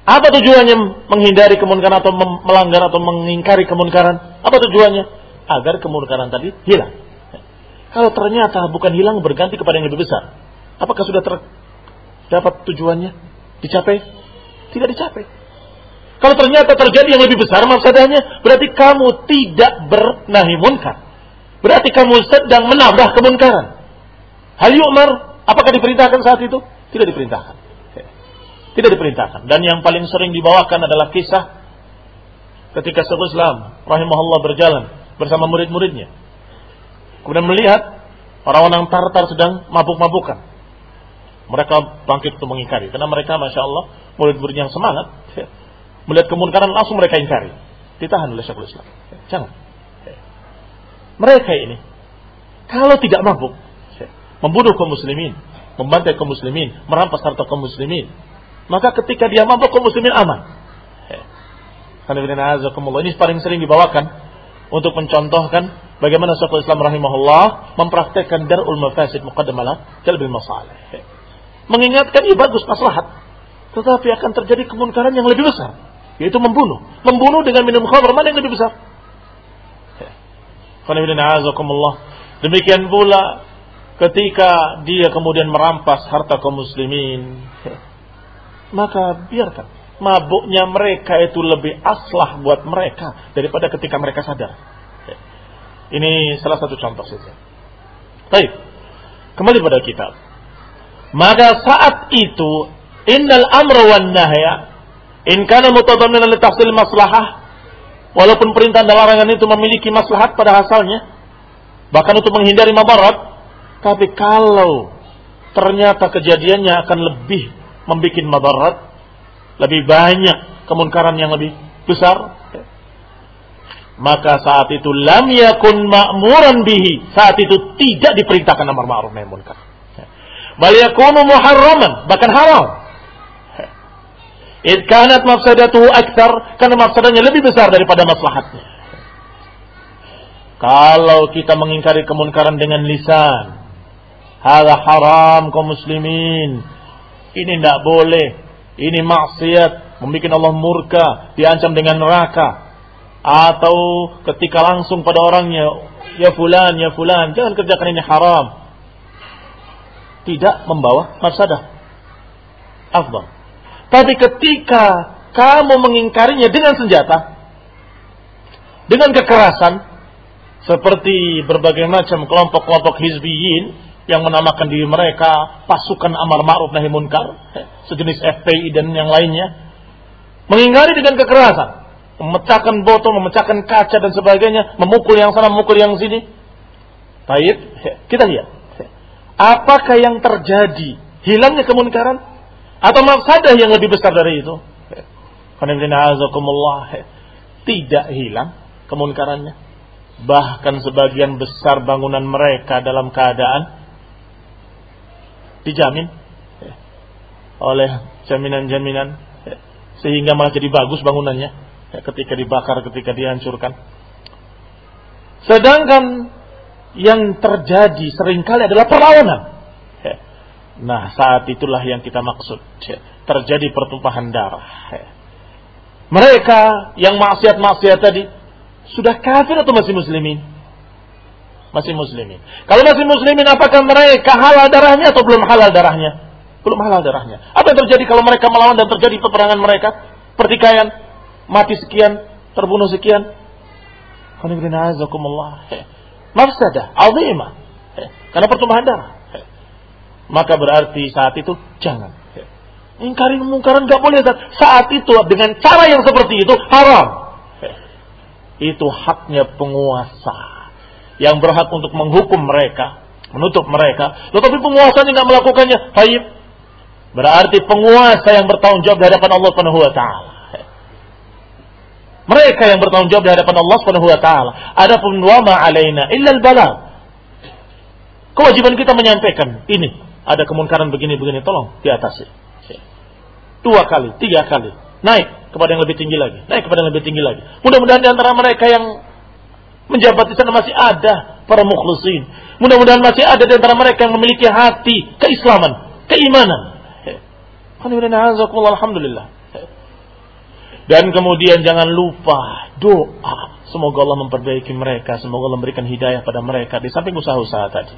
apa tujuannya menghindari kemunkaran atau melanggar atau mengingkari kemunkaran apa tujuannya agar kemurkaan tadi hilang. Kalau ternyata bukan hilang berganti kepada yang lebih besar, apakah sudah terdapat tujuannya? Dicapai? Tidak dicapai. Kalau ternyata terjadi yang lebih besar maksadanya, berarti kamu tidak bernahi munkar. Berarti kamu sedang menambah kemunkaran. Hal yu'mar, apakah diperintahkan saat itu? Tidak diperintahkan. Tidak diperintahkan. Dan yang paling sering dibawakan adalah kisah ketika sebuah Islam rahimahullah berjalan bersama murid-muridnya. Kemudian melihat orang-orang Tartar sedang mabuk-mabukan. Mereka bangkit untuk mengingkari. Karena mereka Masya Allah murid-murid yang semangat. Melihat kemunkaran langsung mereka ingkari. Ditahan oleh Syekhul Islam. Jangan. Mereka ini. Kalau tidak mabuk. Membunuh kaum muslimin. Membantai kaum muslimin. Merampas harta kaum muslimin. Maka ketika dia mabuk kaum muslimin aman. Ini paling sering dibawakan untuk mencontohkan bagaimana Syekhul Islam rahimahullah mempraktekkan darul mafasid muqaddamalah jalbil masalih. Mengingatkan ya bagus maslahat, tetapi akan terjadi kemunkaran yang lebih besar, yaitu membunuh. Membunuh dengan minum khamr mana yang lebih besar? Demikian pula ketika dia kemudian merampas harta kaum muslimin, maka biarkan mabuknya mereka itu lebih aslah buat mereka daripada ketika mereka sadar. Ini salah satu contoh saja. Baik. Kembali pada kitab. Maka saat itu innal amra wan nahya in kana mutadamminan li tahsil maslahah walaupun perintah dan larangan itu memiliki maslahat pada asalnya bahkan untuk menghindari mabarat tapi kalau ternyata kejadiannya akan lebih membuat mabarat lebih banyak kemunkaran yang lebih besar maka saat itu lam yakun ma'muran bihi. Saat itu tidak diperintahkan amar ma'ruf nahi munkar. Bal yakunu muharraman bahkan haram. Id kanat mafsadatuhu akthar karena mafsadanya lebih besar daripada maslahatnya. Kalau kita mengingkari kemunkaran dengan lisan hal haram kaum muslimin ini tidak boleh ini maksiat, membuat Allah murka, diancam dengan neraka. Atau ketika langsung pada orangnya, ya fulan, ya fulan, jangan kerjakan ini haram. Tidak membawa mafsadah. Afdal. Tapi ketika kamu mengingkarinya dengan senjata, dengan kekerasan, seperti berbagai macam kelompok-kelompok hizbiyin yang menamakan diri mereka pasukan amar ma'ruf nahi munkar, sejenis FPI dan yang lainnya, mengingkari dengan kekerasan, memecahkan botol, memecahkan kaca dan sebagainya, memukul yang sana, memukul yang sini. Baik, kita lihat. Apakah yang terjadi? Hilangnya kemunkaran atau mafsadah yang lebih besar dari itu? Tidak hilang kemunkarannya. Bahkan sebagian besar bangunan mereka dalam keadaan dijamin oleh jaminan-jaminan sehingga malah jadi bagus bangunannya ketika dibakar, ketika dihancurkan. Sedangkan yang terjadi sering kali adalah perlawanan. Nah, saat itulah yang kita maksud. Terjadi pertumpahan darah. Mereka yang maksiat-maksiat tadi sudah kafir atau masih muslimin? Masih muslimin. Kalau masih muslimin apakah mereka halal darahnya atau belum halal darahnya? Belum halal darahnya. Apa yang terjadi kalau mereka melawan dan terjadi peperangan mereka? Pertikaian, mati sekian, terbunuh sekian. Mafsadah, azimah. Karena pertumbuhan darah. Maka berarti saat itu jangan. Ingkari kemungkaran gak boleh. Saat itu dengan cara yang seperti itu haram. Itu haknya penguasa. Yang berhak untuk menghukum mereka. Menutup mereka. Tetapi penguasanya nggak melakukannya. Baik. Berarti penguasa yang bertanggung jawab di hadapan Allah Subhanahu wa taala. Mereka yang bertanggung jawab di hadapan Allah Subhanahu wa taala. Adapun wa ma alaina illa al Kewajiban kita menyampaikan ini ada kemunkaran begini-begini tolong diatasi. Dua kali, tiga kali. Naik kepada yang lebih tinggi lagi. Naik kepada yang lebih tinggi lagi. Mudah-mudahan di antara mereka yang menjabat di sana masih ada para mukhlisin. Mudah-mudahan masih ada di antara mereka yang memiliki hati keislaman, keimanan. Alhamdulillah. Dan kemudian jangan lupa doa. Semoga Allah memperbaiki mereka. Semoga Allah memberikan hidayah pada mereka. Di samping usaha-usaha tadi.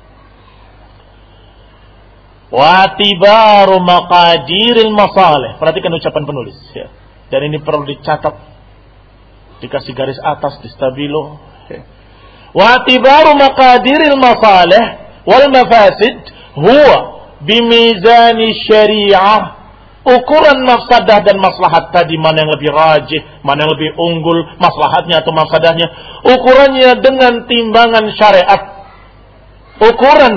Watibaru maqadiril masalih. Perhatikan ucapan penulis. Ya. Dan ini perlu dicatat. Dikasih garis atas di stabilo. Maqadiril masalih wal mafasid huwa bimizani syariah ukuran mafsadah dan maslahat tadi mana yang lebih rajih, mana yang lebih unggul maslahatnya atau mafsadahnya. Ukurannya dengan timbangan syariat. Ukuran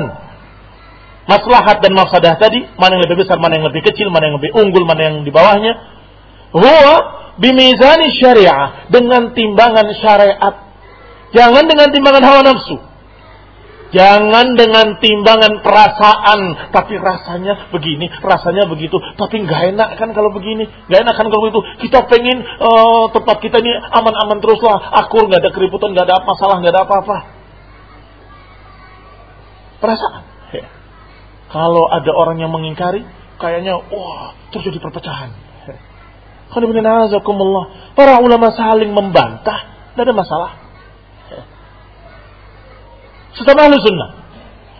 maslahat dan mafsadah tadi, mana yang lebih besar, mana yang lebih kecil, mana yang lebih unggul, mana yang di bawahnya. Huwa bimizani syariah dengan timbangan syariat. Jangan dengan timbangan hawa nafsu. Jangan dengan timbangan perasaan, tapi rasanya begini, rasanya begitu, tapi nggak enak kan kalau begini, nggak enak kan kalau begitu. Kita pengen uh, tempat kita ini aman-aman teruslah, akur, nggak ada keributan, nggak ada masalah, nggak ada apa-apa. Perasaan. Ya. Kalau ada orang yang mengingkari, kayaknya wah terjadi perpecahan. Para ulama saling membantah, tidak ada masalah sesama ahlu sunnah.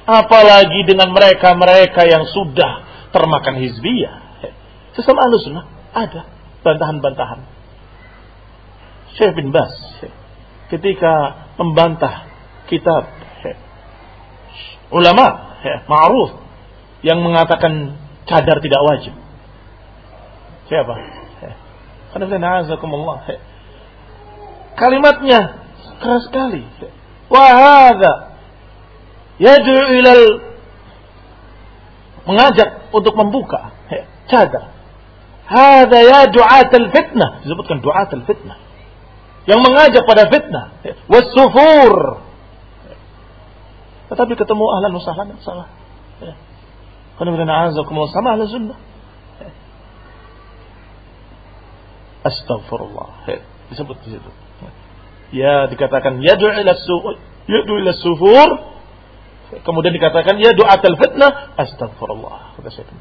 Apalagi dengan mereka-mereka yang sudah termakan hizbiyah. Sesama ahlu sunnah ada bantahan-bantahan. Syekh bin Bas ketika membantah kitab ulama ma'ruf yang mengatakan cadar tidak wajib. Siapa? Kalimatnya keras sekali. Wahada yad'u ilal mengajak untuk membuka cadar. Hada ya du'at al-fitnah. Disebutkan du'at al-fitnah. Yang mengajak pada fitnah. Wasufur. Tetapi ketemu ahlan usahlan salah. sama ahlan sunnah. Astagfirullah. Disebut di situ. Ya dikatakan yad'u ila sufur Kemudian dikatakan ya doa tel fitnah, astagfirullah. Kata Syekh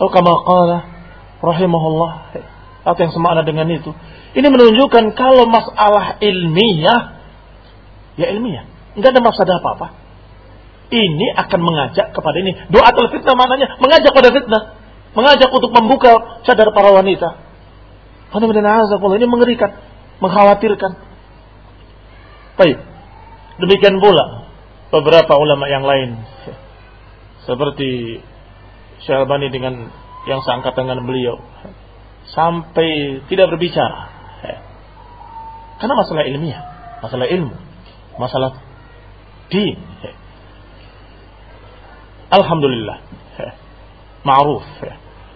Oh kama qala rahimahullah atau yang semakna dengan itu. Ini menunjukkan kalau masalah ilmiah ya ilmiah, enggak ada masalah apa-apa. Ini akan mengajak kepada ini. Doa tel fitnah maknanya mengajak pada fitnah, mengajak untuk membuka cadar para wanita. Ini mengerikan, mengkhawatirkan. Baik. Demikian pula beberapa ulama yang lain seperti Syalbani dengan yang seangkat dengan beliau sampai tidak berbicara karena masalah ilmiah, masalah ilmu, masalah di Alhamdulillah. Ma'ruf.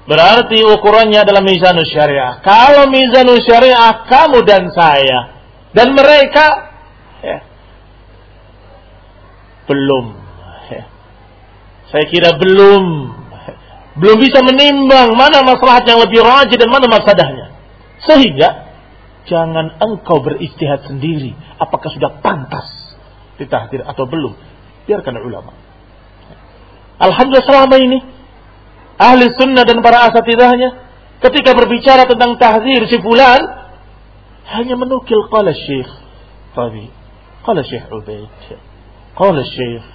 Berarti ukurannya adalah mizan syariah. Kalau mizan syariah kamu dan saya dan mereka belum ya, Saya kira belum belum bisa menimbang mana masalah yang lebih rajin dan mana mafsadahnya. Sehingga jangan engkau beristihad sendiri apakah sudah pantas ditahdir atau belum. Biarkan ulama. Alhamdulillah selama ini ahli sunnah dan para asatidahnya ketika berbicara tentang tahzir si fulan hanya menukil qala syekh Rabi, qala syekh Ubaid, qala syekh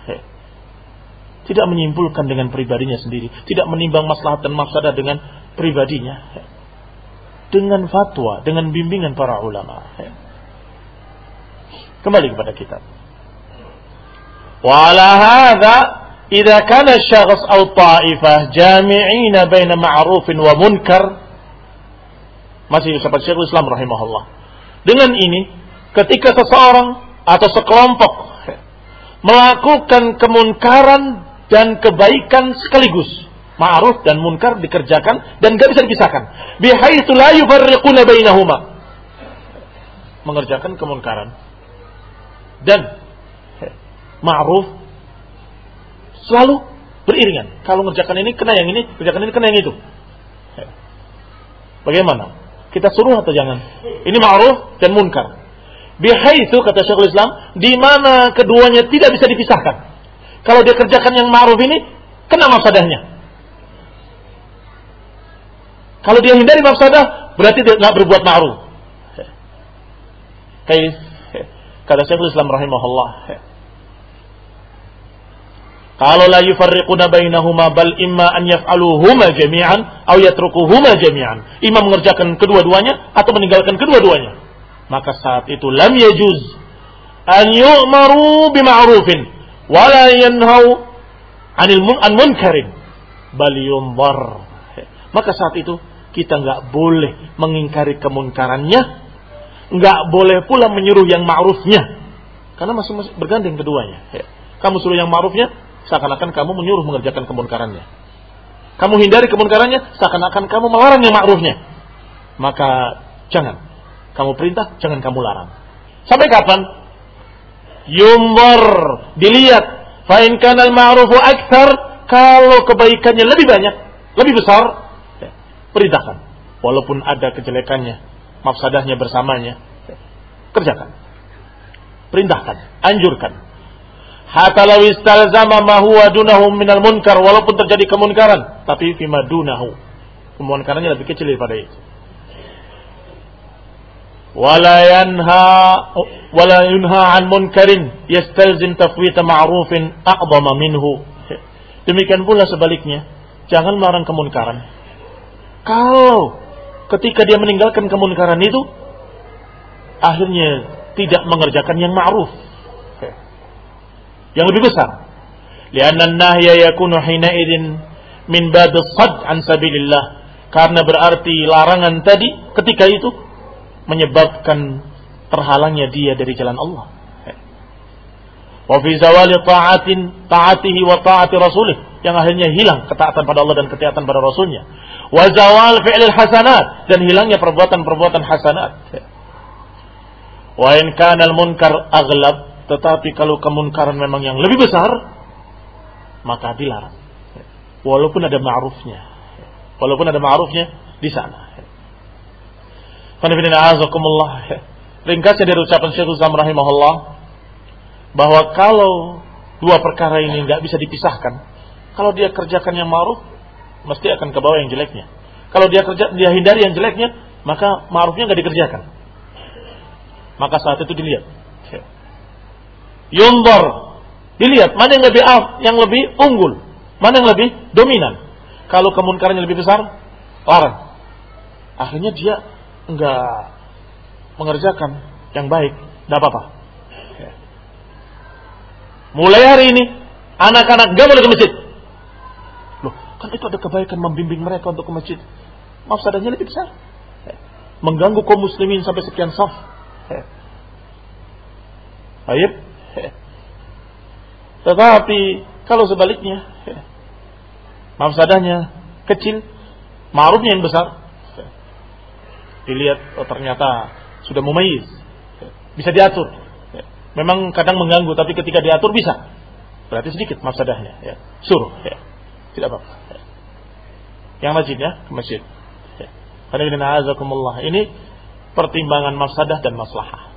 tidak menyimpulkan dengan pribadinya sendiri, tidak menimbang maslahat dan mafsadah dengan pribadinya. Dengan fatwa, dengan bimbingan para ulama. Kembali kepada kitab. Wa ala idza kana syakhs aw ta'ifah jami'in baina ma'rufin wa munkar masih seperti Syekhul Islam rahimahullah. Dengan ini ketika seseorang atau sekelompok melakukan kemunkaran dan kebaikan sekaligus. Ma'ruf dan munkar dikerjakan dan gak bisa dipisahkan. Bihaitsu la yufarriquna bainahuma. Mengerjakan kemunkaran dan ma'ruf selalu beriringan. Kalau mengerjakan ini kena yang ini, kerjakan ini kena yang itu. Bagaimana? Kita suruh atau jangan? Ini ma'ruf dan munkar. Bihaitsu kata Syekhul Islam, di mana keduanya tidak bisa dipisahkan. Kalau dia kerjakan yang ma'ruf ini, kena mafsadahnya. Kalau dia hindari mafsadah, berarti dia nggak berbuat ma'ruf. Kayak kata Syekhul Islam rahimahullah. Kalau la yufarriquna bainahuma bal imma an yaf'aluhuma jami'an aw yatrukuhuma jami'an. Imam mengerjakan kedua-duanya atau meninggalkan kedua-duanya. Maka saat itu lam yajuz an yu'maru bima'rufin wala yanhau anil an munkarin bal yumbar. Maka saat itu kita nggak boleh mengingkari kemunkarannya, nggak boleh pula menyuruh yang ma'rufnya. Karena masih, masih bergandeng keduanya. Kamu suruh yang ma'rufnya, seakan-akan kamu menyuruh mengerjakan kemunkarannya. Kamu hindari kemunkarannya, seakan-akan kamu melarang yang ma'rufnya. Maka jangan. Kamu perintah, jangan kamu larang. Sampai kapan? yumbar dilihat. Fa in kana al ma'rufu akthar kalau kebaikannya lebih banyak lebih besar ya, perintahkan. Walaupun ada kejelekannya mafsadahnya bersamanya ya, kerjakan. Perintahkan anjurkan. Hatta law istalzama ma huwa dunahu minal munkar walaupun terjadi kemunkaran tapi fima dunahu. Kemunkarannya lebih kecil daripada itu ولا ينهى ولا ينهى عن منكر يستلزم تفويت معروف أعظم منه demikian pula sebaliknya jangan melarang kemunkaran kalau ketika dia meninggalkan kemunkaran itu akhirnya tidak mengerjakan yang ma'ruf yang lebih besar lianna nahya yakunu hina idin min bab sad an sabilillah karena berarti larangan tadi ketika itu menyebabkan terhalangnya dia dari jalan Allah. Wa fi zawali ta'atin ta'atihi wa ta'ati rasulih yang akhirnya hilang ketaatan pada Allah dan ketaatan pada Rasulnya. Wa zawal fi'lil hasanat dan hilangnya perbuatan-perbuatan hasanat. Wa in kana al-munkar aghlab tetapi kalau kemunkaran memang yang lebih besar maka dilarang. Walaupun ada ma'rufnya. Walaupun ada ma'rufnya di sana. Ringkasnya dari ucapan Syekh Islam rahimahullah bahwa kalau dua perkara ini nggak bisa dipisahkan, kalau dia kerjakan yang ma'ruf, mesti akan ke bawah yang jeleknya. Kalau dia kerja dia hindari yang jeleknya, maka ma'rufnya nggak dikerjakan. Maka saat itu dilihat. Yundor, dilihat mana yang lebih yang lebih unggul, mana yang lebih dominan. Kalau kemunkarannya lebih besar, larang. Akhirnya dia enggak mengerjakan yang baik, tidak apa-apa. Mulai hari ini, anak-anak gak boleh ke masjid. Loh, kan itu ada kebaikan membimbing mereka untuk ke masjid. Maaf sadanya lebih besar. Mengganggu kaum muslimin sampai sekian saf. Baik. Tetapi kalau sebaliknya, maaf sadanya kecil, ma'rufnya yang besar, dilihat oh, ternyata sudah mumayis bisa diatur memang kadang mengganggu tapi ketika diatur bisa berarti sedikit mafsadahnya ya. suruh ya. tidak apa-apa ya. yang masjid ya ke masjid ya. karena ini pertimbangan mafsadah dan maslahah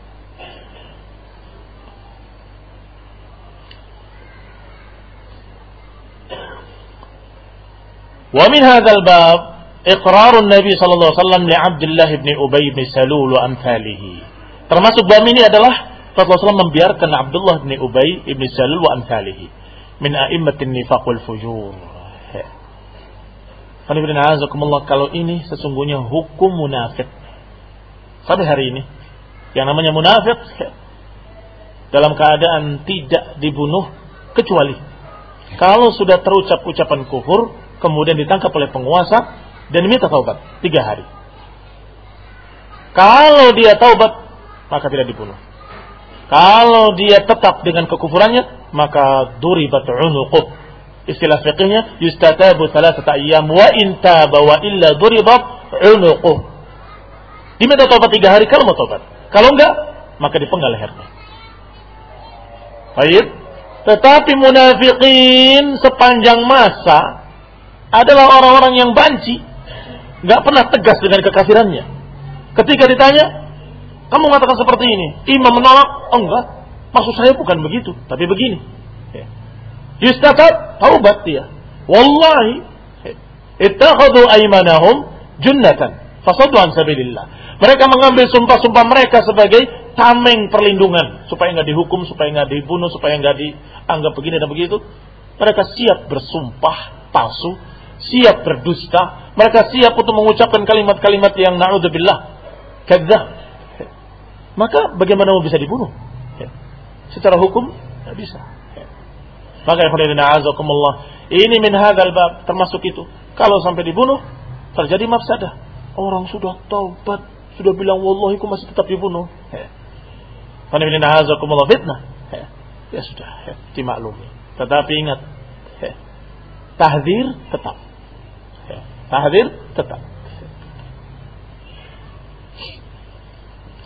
Wa min hadzal bab Iqrar Nabi sallallahu alaihi wasallam li Abdullah bin Ubay bin Salul wa amthalihi. Termasuk dalam ini adalah Rasulullah SAW membiarkan Abdullah bin Ubay bin Salul wa amthalihi min a'immatin nifaq wal fujur. kalau ini sesungguhnya hukum munafik. Sampai hari ini yang namanya munafik dalam keadaan tidak dibunuh kecuali kalau sudah terucap ucapan kufur kemudian ditangkap oleh penguasa dan minta taubat tiga hari. Kalau dia taubat maka tidak dibunuh. Kalau dia tetap dengan kekufurannya maka duribat unuquh. Istilah fikihnya yustatabu thalathata ayyam wa in taba wa illa duribat unuquh. Diminta taubat tiga hari kalau mau taubat. Kalau enggak maka dipenggal lehernya. Baik. Tetapi munafikin sepanjang masa adalah orang-orang yang banci, nggak pernah tegas dengan kekafirannya. Ketika ditanya, kamu mengatakan seperti ini, imam menolak, oh enggak, maksud saya bukan begitu, tapi begini. Ya. Taubat dia. Wallahi, ittakhadu aymanahum junnatan, fasadu an sabilillah. Mereka mengambil sumpah-sumpah mereka sebagai tameng perlindungan supaya nggak dihukum, supaya nggak dibunuh, supaya nggak dianggap begini dan begitu. Mereka siap bersumpah palsu siap berdusta, mereka siap untuk mengucapkan kalimat-kalimat yang naudzubillah kadzdzab. Maka bagaimana mau bisa dibunuh? Ya. Secara hukum tidak bisa. Ya. Maka azakumullah, ini min hadzal bab termasuk itu. Kalau sampai dibunuh terjadi mafsadah. Orang sudah taubat, sudah bilang wallahi ku masih tetap dibunuh. Ya. azakumullah fitnah. Ya. ya sudah, ya. dimaklumi. Tetapi ingat, ya. tahdir tetap tahdir tetap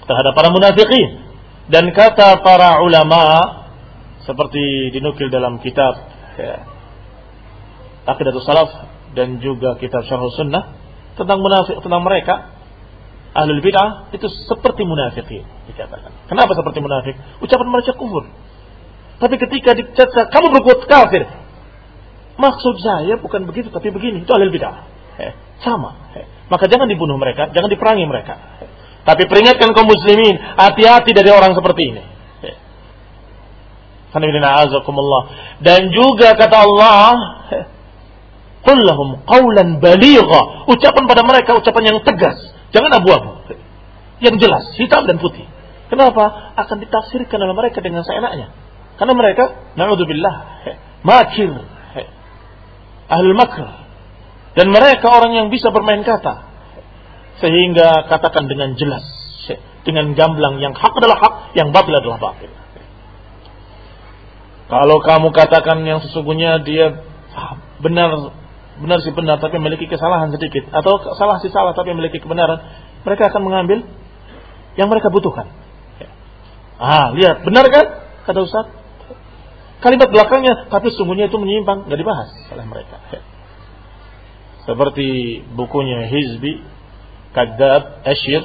terhadap para munafikin dan kata para ulama seperti dinukil dalam kitab ya, Aqidatul Salaf dan juga kitab Syarh Sunnah tentang munafik tentang mereka ahlul bid'ah itu seperti munafikin dikatakan. Kenapa seperti munafik? Ucapan mereka kufur. Tapi ketika dicacah kamu berbuat kafir. Maksud saya bukan begitu tapi begini. Itu ahlul bid'ah. Sama. Maka jangan dibunuh mereka, jangan diperangi mereka. Tapi peringatkan kaum muslimin, hati-hati dari orang seperti ini. Dan juga kata Allah, Qul lahum qawlan baligha. Ucapan pada mereka ucapan yang tegas, jangan abu-abu. Yang jelas, hitam dan putih. Kenapa? Akan ditafsirkan oleh mereka dengan seenaknya. Karena mereka, na'udzubillah, makir, ahlul makr, dan mereka orang yang bisa bermain kata. Sehingga katakan dengan jelas. Dengan gamblang yang hak adalah hak, yang batil adalah batil. Kalau kamu katakan yang sesungguhnya dia benar benar sih benar tapi memiliki kesalahan sedikit atau salah sih salah tapi memiliki kebenaran, mereka akan mengambil yang mereka butuhkan. Ah, lihat, benar kan? Kata Ustaz. Kalimat belakangnya, tapi sesungguhnya itu menyimpang, nggak dibahas oleh mereka seperti bukunya Hizbi Kadab Ashir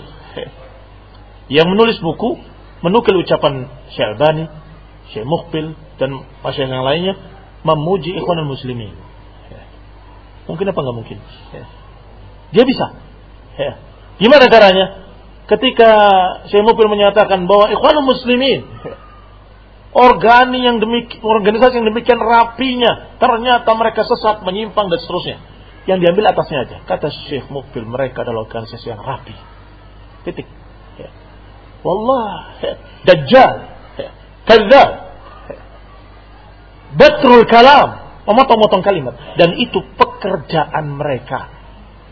yang menulis buku menukil ucapan Syalbani, Syekh Mukhbil dan masyarakat yang lainnya memuji ikhwanul muslimin. Mungkin apa enggak mungkin? Dia bisa. Gimana caranya? Ketika Syekh Mukhbil menyatakan bahwa ikhwanul muslimin organi yang demikian organisasi yang demikian rapinya ternyata mereka sesat menyimpang dan seterusnya yang diambil atasnya aja. Kata Syekh Mukbil mereka adalah organisasi yang rapi. Titik. Ya. Wallah. Ya. Dajjal. Ya. Kadzab. Ya. Kalam. Memotong-motong kalimat. Dan itu pekerjaan mereka.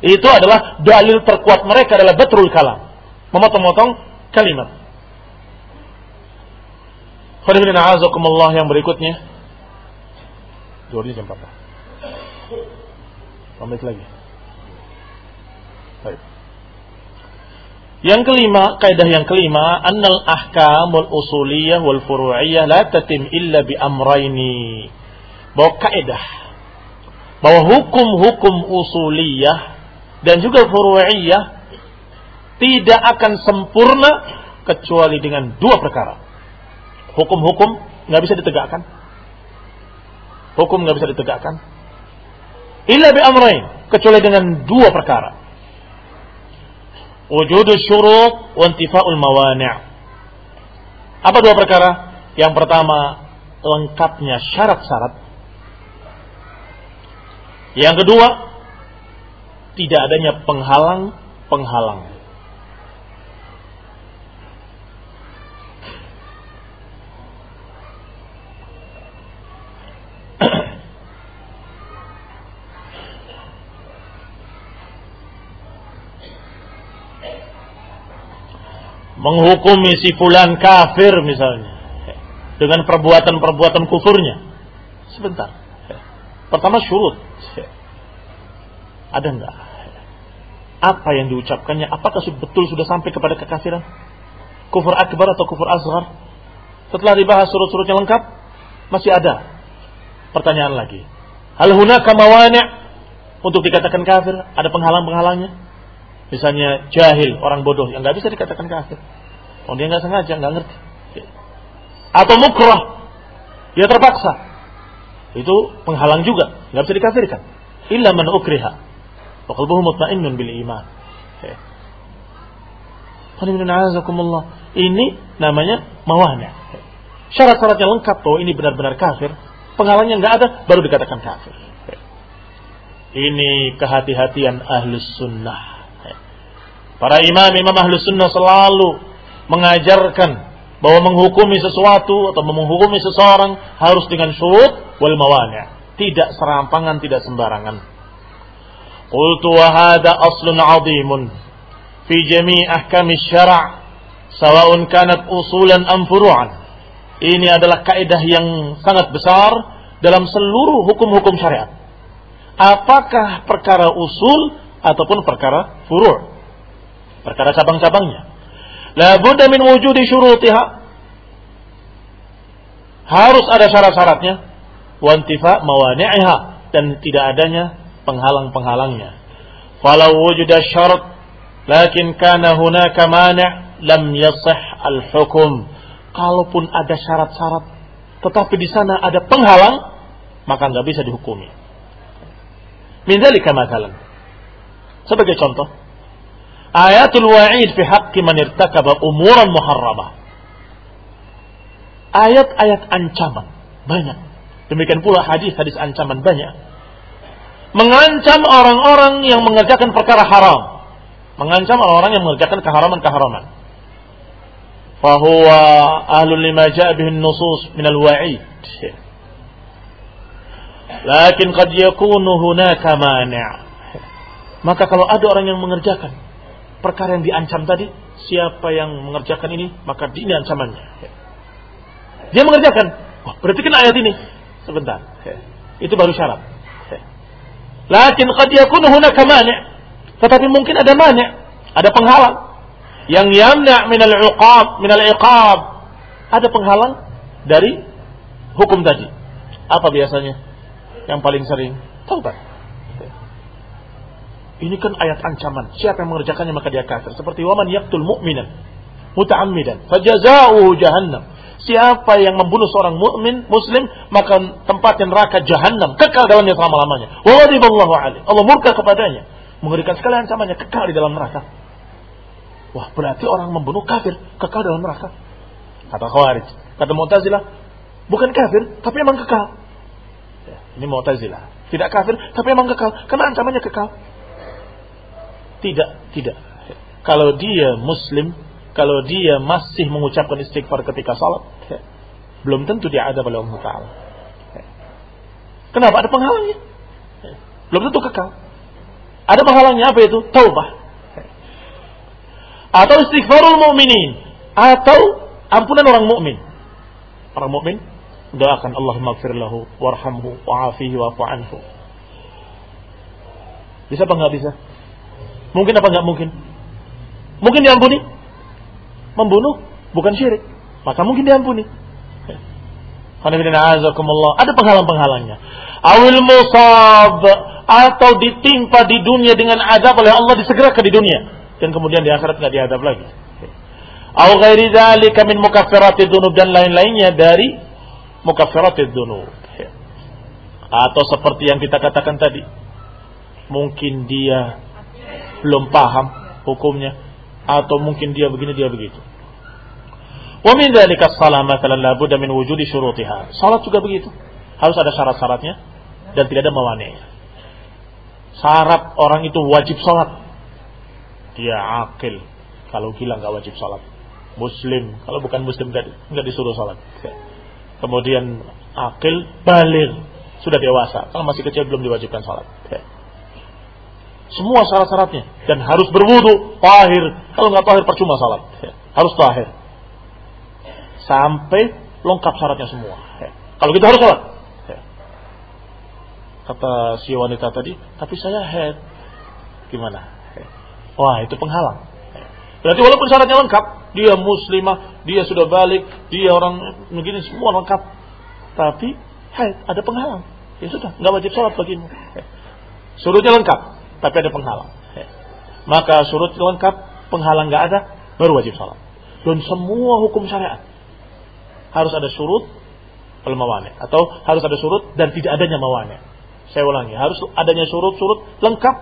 Itu adalah dalil terkuat mereka adalah batrul kalam. Memotong-motong kalimat. Khairuddin yang berikutnya. Dua jam 14. Pamit lagi. Baik. Yang kelima, kaidah yang kelima, annal ahkamul usuliyah wal furu'iyah la tatim illa bi amraini. bahwa kaidah bahwa hukum-hukum usuliyah dan juga furu'iyah tidak akan sempurna kecuali dengan dua perkara. Hukum-hukum nggak bisa ditegakkan. Hukum nggak bisa ditegakkan. Illa bi amrain, kecuali dengan dua perkara. Wujudu syurut wa intifa'ul mawani'. Apa dua perkara? Yang pertama, lengkapnya syarat-syarat. Yang kedua, tidak adanya penghalang-penghalang. Menghukumi si fulan kafir misalnya dengan perbuatan-perbuatan kufurnya. Sebentar. Pertama syurut. Ada enggak? Apa yang diucapkannya? Apakah betul sudah sampai kepada kekafiran? Kufur akbar atau kufur asghar? Setelah dibahas surut-surutnya lengkap, masih ada pertanyaan lagi. Hal hunaka mawani' untuk dikatakan kafir? Ada penghalang-penghalangnya? Misalnya jahil, orang bodoh yang nggak bisa dikatakan kafir. Oh dia nggak sengaja, nggak ngerti. Atau mukrah, dia terpaksa. Itu penghalang juga, nggak bisa dikafirkan. Illa man ukriha. Wa qalbuhu mutmainnun bil iman. Ini namanya mawanya. Syarat-syaratnya lengkap bahwa ini benar-benar kafir. Penghalangnya nggak ada, baru dikatakan kafir. Ini kehati-hatian ahlus sunnah. Para imam-imam ahlus sunnah selalu mengajarkan bahwa menghukumi sesuatu atau menghukumi seseorang harus dengan syurut wal mawani'. Tidak serampangan, tidak sembarangan. Qultu wa hadha aslun 'azimun fi jami' ahkam syara' sawa'un kanat usulan am furu'an. Ini adalah kaidah yang sangat besar dalam seluruh hukum-hukum syariat. Apakah perkara usul ataupun perkara furu'? Perkara cabang-cabangnya. La budda min wujudi syurutiha. Harus ada syarat-syaratnya. Wa intifa mawani'iha dan tidak adanya penghalang-penghalangnya. Falau wujuda syarat lakin kana hunaka mani' lam yasih al-hukum. Kalaupun ada syarat-syarat tetapi di sana ada penghalang maka nggak bisa dihukumi. Min dzalika Sebagai contoh, ayatul wa'id fi haqqi man irtakaba umuran muharramah. Ayat-ayat ancaman banyak. Demikian pula hadis-hadis ancaman banyak. Mengancam orang-orang yang mengerjakan perkara haram. Mengancam orang-orang yang mengerjakan keharaman-keharaman. Fahuwa ahlul lima ja'a nusus minal wa'id. Lakin qad yakunu hunaka. Maka kalau ada orang yang mengerjakan perkara yang diancam tadi, siapa yang mengerjakan ini, maka ini ancamannya. Dia mengerjakan. Oh, berarti kan ayat ini. Sebentar. Itu baru syarat. Lakin qad yakunu hunaka mani'. Tetapi mungkin ada mani', ada penghalang yang yamna' min al-iqab, min al-iqab. Ada penghalang dari hukum tadi. Apa biasanya? Yang paling sering taubat. Ini kan ayat ancaman. Siapa yang mengerjakannya maka dia kafir. Seperti waman yaqtul mu'minan muta'ammidan fajaza'uhu jahannam. Siapa yang membunuh seorang mukmin muslim maka tempatnya neraka jahannam, kekal dalamnya selama-lamanya. Wa ghadiballahu. Allah murka kepadanya. Mengerikan sekali ancamannya kekal di dalam neraka. Wah, berarti orang membunuh kafir, kekal dalam neraka. Kata Khawarij, kata Mu'tazilah, bukan kafir, tapi memang kekal. Ya, ini Mu'tazilah. Tidak kafir, tapi memang kekal. Karena ancamannya kekal. Tidak, tidak. Kalau dia muslim, kalau dia masih mengucapkan istighfar ketika salat, belum tentu dia ada oleh Allah Ta'ala. Kenapa? Ada penghalangnya. Belum tentu kekal. Ada penghalangnya apa itu? Taubah. Atau istighfarul mu'minin. Atau ampunan orang mukmin. Orang mukmin doakan Allah maghfir lahu warhamhu wa'afihi wa'fu anhu. Bisa apa nggak bisa? Mungkin apa nggak mungkin? Mungkin diampuni? Membunuh bukan syirik, maka mungkin diampuni. Ada penghalang-penghalangnya. Awil musab atau ditimpa di dunia dengan adab oleh Allah disegerakan di dunia dan kemudian di akhirat nggak diadab lagi. Au ghairi dzalika min mukaffiratid dzunub dan lain-lainnya dari mukaffiratid dzunub. Atau seperti yang kita katakan tadi. Mungkin dia belum paham hukumnya atau mungkin dia begini dia begitu. Wa min dzalika shalah mathalan la budda min wujudi syurutiha. Salat juga begitu. Harus ada syarat-syaratnya dan tidak ada mawani. Syarat orang itu wajib salat. Dia akil. Kalau gila nggak wajib salat. Muslim, kalau bukan muslim nggak disuruh salat. Kemudian akil balik sudah dewasa. Kalau masih kecil belum diwajibkan salat. Semua syarat-syaratnya dan harus berwudu, tahir. Kalau nggak tahir percuma salat. Harus tahir sampai lengkap syaratnya semua. Kalau kita harus sholat. Ya. Kata si wanita tadi, tapi saya head. Gimana? Wah, itu penghalang. Berarti walaupun syaratnya lengkap, dia muslimah, dia sudah balik, dia orang begini semua lengkap. Tapi head, ada penghalang. Ya sudah, nggak wajib sholat bagimu. Ya. Surutnya lengkap, tapi ada penghalang. Maka surut lengkap, penghalang nggak ada, baru wajib sholat. Dan semua hukum syariat harus ada surut wal mawani atau harus ada surut dan tidak adanya mawani. Saya ulangi, harus adanya surut-surut lengkap.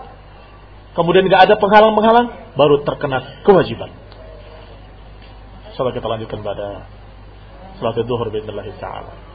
Kemudian tidak ada penghalang-penghalang baru terkena kewajiban. Salah kita lanjutkan pada salat zuhur bismillah taala.